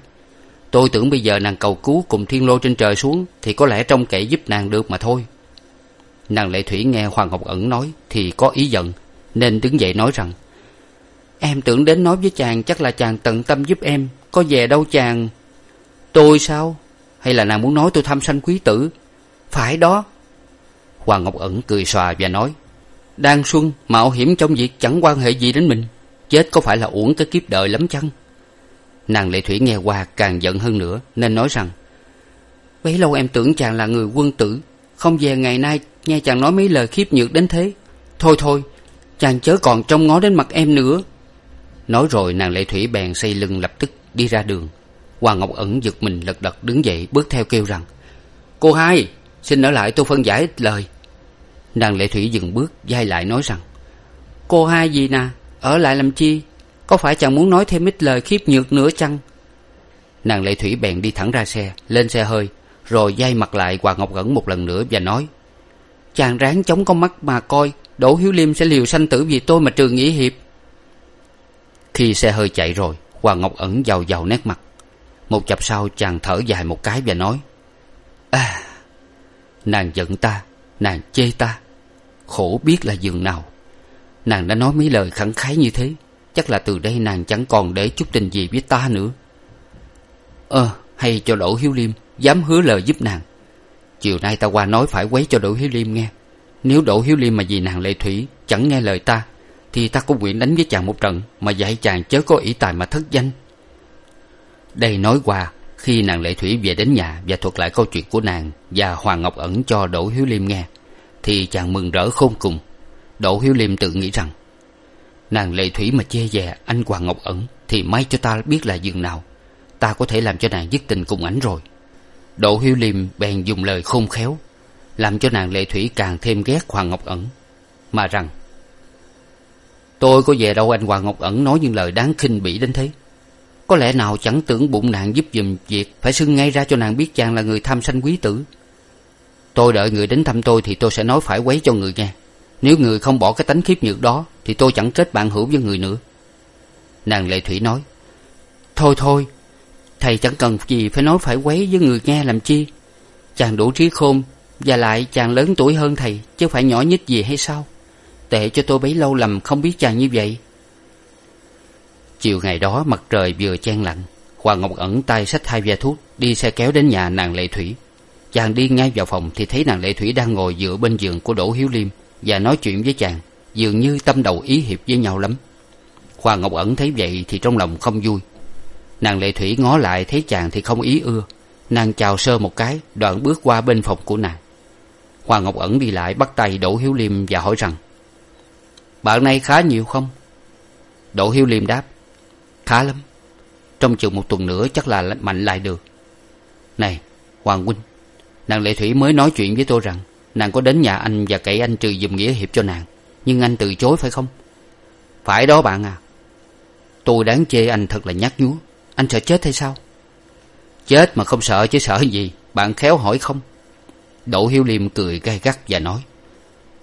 Tôi tưởng bây giờ nàng cầu cứu cùng thiên lô trên trời xuống thì có lẽ trông kệ giúp nàng được mà thôi. Nàng lệ thủy nghe hoàng ngọc ẩn nói thì có ý giận nên đứng dậy nói rằng, em tưởng đến nói với chàng chắc là chàng tận tâm giúp em, có về đâu chàng? Tôi sao? Hay là nàng muốn nói tôi thăm sanh quý tử? Phải đó. Hoàng ngọc ẩn cười xòa và nói, đang xuân, mạo hiểm trong việc chẳng quan hệ gì đến mình, chết có phải là uổng cái kiếp đời lắm chăng? Nàng lệ thủy nghe qua càng giận hơn nữa, nên nói rằng, bấy lâu em tưởng chàng là người quân tử, không về ngày nay nghe chàng nói mấy lời khiếp nhược đến thế. Thôi thôi chàng chớ còn trông ngó đến mặt em nữa. Nói rồi nàng lệ thủy bèn xây lưng lập tức đi ra đường. Hoàng ngọc ẩn giật mình lật đật đứng dậy, bước theo kêu rằng, cô hai, xin ở lại tôi phân giải ít lời. Nàng lệ thủy dừng bước d lại nói rằng, cô hai gì nà, ở lại làm chi? Có phải chàng muốn nói thêm ít lời khiếp nhược nữa chăng? Nàng lệ thủy bèn đi thẳng ra xe, lên xe hơi, rồi d mặt lại hoàng ngọc ẩn một lần nữa và nói, chàng ráng chống con mắt mà coi đỗ hiếu liêm sẽ liều sanh tử vì tôi mà trừ nghĩa hiệp. Khi xe hơi chạy rồi, hoàng ngọc ẩn giàu giàu nét mặt. Một chập sau, chàng thở dài một cái và nói à nàng giận ta, nàng chê ta. Khổ biết là giường nào. Nàng đã nói mấy lời khẳng khái như thế, chắc là từ đây nàng chẳng còn để chút tình gì với ta nữa. Ơ hay cho đỗ hiếu liêm dám hứa lời giúp nàng. Chiều nay ta qua nói phải quấy cho đỗ hiếu liêm nghe nếu đỗ hiếu liêm mà vì nàng lệ thủy chẳng nghe lời ta, thì ta cũng nguyện đánh với chàng một trận mà dạy chàng chớ có ý tài mà thất danh. Đây nói qua, khi nàng lệ thủy về đến nhà và thuật lại câu chuyện của nàng và hoàng ngọc ẩn cho đỗ hiếu liêm nghe, thì chàng mừng rỡ khôn cùng. Đỗ hiếu liêm tự nghĩ rằng, nàng lệ thủy mà chê dè anh hoàng ngọc ẩn thì may cho ta biết là giường nào. Ta có thể làm cho nàng dứt tình cùng ảnh rồi. Đỗ hiếu liêm bèn dùng lời khôn khéo làm cho nàng lệ thủy càng thêm ghét hoàng ngọc ẩn. Mà rằng, tôi có về đâu anh hoàng ngọc ẩn nói những lời đáng khinh bỉ đến thế? Có lẽ nào chẳng tưởng bụng nàng giúp giùm việc phải xưng ngay ra cho nàng biết chàng là người tham sanh quý tử. Tôi đợi người đến thăm tôi thì tôi sẽ nói phải quấy cho người nghe. Nếu người không bỏ cái tánh khiếp nhược đó thì tôi chẳng kết bạn hữu với người nữa. Nàng lệ thủy nói, thôi thôi, thầy chẳng cần gì phải nói phải quấy với người nghe làm chi. Chàng đủ trí khôn và lại chàng lớn tuổi hơn thầy, chứ phải nhỏ nhít gì hay sao? Tệ cho tôi bấy lâu lầm không biết chàng như vậy. Chiều ngày đó, mặt trời vừa chen lạnh, hoàng ngọc ẩn tay xách hai ve thuốc, đi xe kéo đến nhà nàng lệ thủy. Chàng đi ngay vào phòng thì thấy nàng lệ thủy đang ngồi dựa bên giường của đỗ hiếu liêm và nói chuyện với chàng, dường như tâm đầu ý hiệp với nhau lắm. Hoàng ngọc ẩn thấy vậy thì trong lòng không vui. Nàng lệ thủy ngó lại thấy chàng thì không ý ưa. Nàng chào sơ một cái, đoạn bước qua bên phòng của nàng hoàng ngọc ẩn đi lại bắt tay đỗ hiếu liêm và hỏi rằng, bạn này khá nhiều không? Đỗ hiếu liêm đáp, khá lắm. Trong chừng một tuần nữa chắc là mạnh lại được. Này, hoàng huynh, nàng lệ thủy mới nói chuyện với tôi rằng nàng có đến nhà anh và cậy anh trừ giùm nghĩa hiệp cho nàng, nhưng anh từ chối phải không? Phải đó bạn à. Tôi đáng chê anh thật là nhát nhúa. Anh sợ chết hay sao? Chết mà không sợ chứ sợ gì. Bạn khéo hỏi không đỗ hiếu liêm cười gai gắt và nói,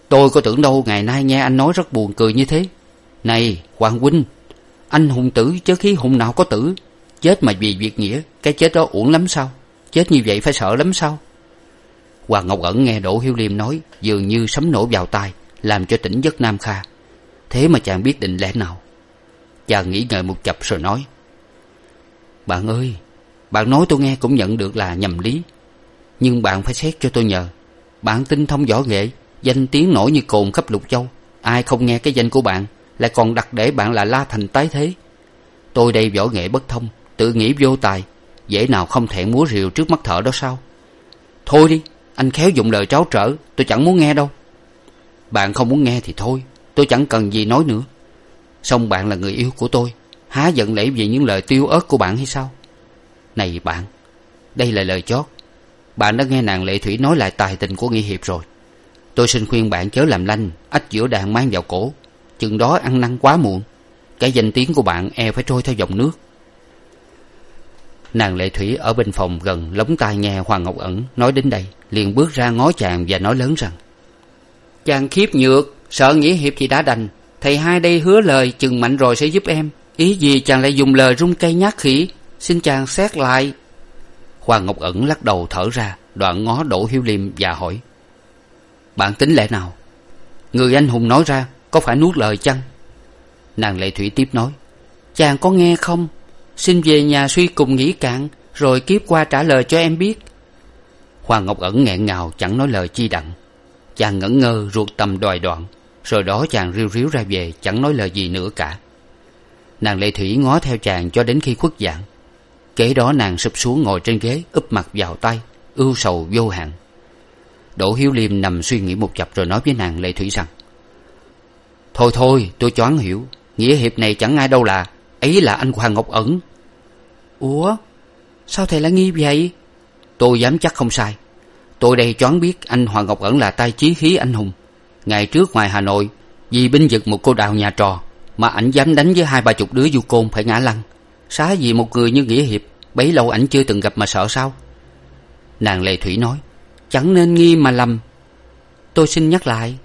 tôi có tưởng đâu ngày nay nghe anh nói rất buồn cười như thế. Này hoàng huynh, anh hùng tử chớ khí hùng nào có tử. Chết mà vì việc nghĩa, cái chết đó uổng lắm sao? Chết như vậy phải sợ lắm sao? Hoàng ngọc ẩn nghe đỗ hiếu liêm nói, dường như sấm nổ vào tai, làm cho tỉnh giấc nam kha. Thế mà chàng biết định lẽ nào? Chàng nghĩ ngợi một chập rồi nói, bạn ơi, bạn nói tôi nghe cũng nhận được là nhầm lý nhưng bạn phải xét cho tôi nhờ. Bạn tinh thông võ nghệ, danh tiếng nổi như cồn khắp lục châu. Ai không nghe cái danh của bạn, lại còn đặt để bạn là la thành tái thế. Tôi đây võ nghệ bất thông, tự nghĩ vô tài. Dễ nào không thẹn múa rìu trước mắt thợ đó sao? Thôi đi, anh khéo dùng lời tráo trở, tôi chẳng muốn nghe đâu. Bạn không muốn nghe thì thôi, tôi chẳng cần gì nói nữa. Song bạn là người yêu của tôi, há giận lẽ vì những lời tiêu ớt của bạn hay sao? Này bạn, đây là lời chót bạn đã nghe nàng lệ thủy nói lại tài tình của nghĩa hiệp rồi. Tôi xin khuyên bạn chớ làm lanh, ách giữa đàn mang vào cổ. Chừng đó ăn năn quá muộn, cái danh tiếng của bạn e phải trôi theo dòng nước. Nàng lệ thủy ở bên phòng gần lóng tai nghe hoàng ngọc ẩn nói đến đây, liền bước ra ngó chàng và nói lớn rằng, chàng khiếp nhược, sợ nghĩa hiệp thì đã đành. Thầy hai đây hứa lời chừng mạnh rồi sẽ giúp em. Ý gì chàng lại dùng lời rung cây nhát khỉ? Xin chàng xét lại hoàng ngọc ẩn lắc đầu thở ra, đoạn ngó đỗ hiếu liêm và hỏi, bạn tính lẽ nào? Người anh hùng nói ra có phải nuốt lời chăng? Nàng lệ thủy tiếp nói, chàng có nghe không? Xin về nhà suy cùng nghĩ cạn, rồi kiếp qua trả lời cho em biết. Hoàng ngọc ẩn nghẹn ngào chẳng nói lời chi đặng. Chàng ngẩn ngơ ruột tầm đòi đoạn, rồi đó chàng riu riu ra về, chẳng nói lời gì nữa cả. Nàng lệ thủy ngó theo chàng cho đến khi khuất dạng kế đó nàng sụp xuống ngồi trên ghế, úp mặt vào tay, ưu sầu vô hạn. Đỗ hiếu liêm nằm suy nghĩ một chập rồi nói với nàng lệ thủy rằng, thôi thôi, tôi choáng hiểu, nghĩa hiệp này chẳng ai đâu là, ấy là anh hoàng ngọc ẩn. Ủa? Sao thầy lại nghi vậy? Tôi dám chắc không sai. Tôi đây choáng biết anh hoàng ngọc ẩn là tay chí khí anh hùng. Ngày trước ngoài hà nội, vì binh vực một cô đào nhà trò, mà ảnh dám đánh với hai ba chục đứa du côn phải ngã lăn xá gì một người như nghĩa hiệp, bấy lâu ảnh chưa từng gặp mà sợ sao? Nàng lệ thủy nói, chẳng nên nghi mà lầm. Tôi xin nhắc lại,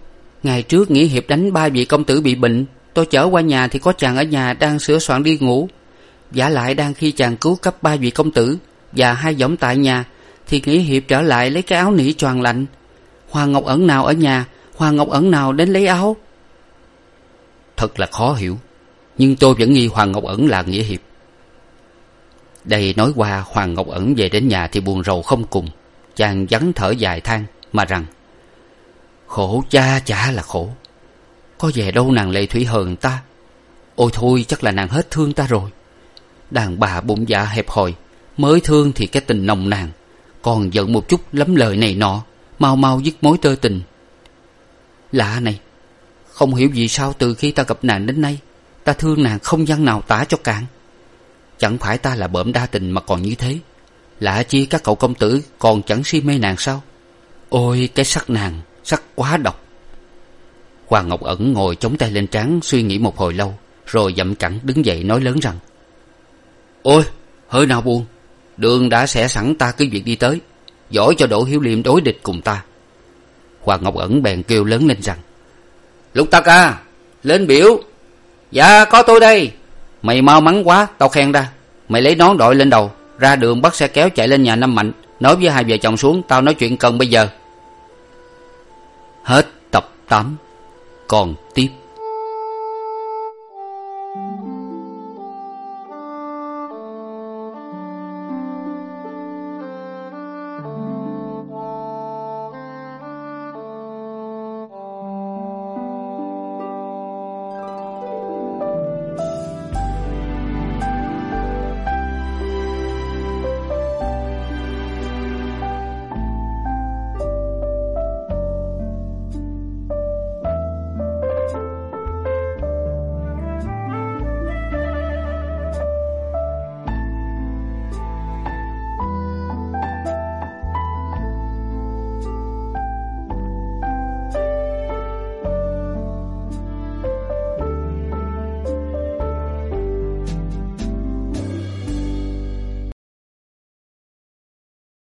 ngày trước nghĩa hiệp đánh ba vị công tử bị bệnh, tôi chở qua nhà thì có chàng ở nhà đang sửa soạn đi ngủ. Giả lại đang khi chàng cứu cấp ba vị công tử và hai võng tại nhà, thì nghĩa hiệp trở lại lấy cái áo nỉ choàng lạnh. Hoàng ngọc ẩn nào ở nhà hoàng ngọc ẩn nào đến lấy áo? Thật là khó hiểu, nhưng tôi vẫn nghi hoàng ngọc ẩn là nghĩa hiệp đây nói qua hoàng ngọc ẩn về đến nhà thì buồn rầu không cùng. Chàng vắng thở dài than mà rằng, khổ cha, chả là khổ. Có về đâu nàng lệ thủy hờn ta? Ôi thôi, chắc là nàng hết thương ta rồi. Đàn bà bụng dạ hẹp hòi, mới thương thì cái tình nồng nàn, còn giận một chút lắm lời này nọ, mau mau dứt mối tơ tình. Lạ này, không hiểu vì sao từ khi ta gặp nàng đến nay, ta thương nàng không gian nào tả cho cạn chẳng phải ta là bợm đa tình mà còn như thế. Lạ chi các cậu công tử còn chẳng si mê nàng sao? Ôi, cái sắc nàng, sắc quá độc. Hoàng ngọc ẩn ngồi chống tay lên trán suy nghĩ một hồi lâu, rồi dậm cẳng đứng dậy nói lớn rằng, ôi, hơi nào buồn, đường đã sẽ sẵn ta cứ việc đi tới giỏi cho đỗ hiếu liêm đối địch cùng ta. Hoàng ngọc ẩn bèn kêu lớn lên rằng, lục tặc à lên biểu dạ có tôi đây mày mau mắn quá, tao khen ra. Mày lấy nón đội lên đầu, ra đường bắt xe kéo chạy lên nhà năm mạnh, nói với hai vợ chồng xuống, tao nói chuyện cần bây giờ. Hết tập tám. Còn tiếp.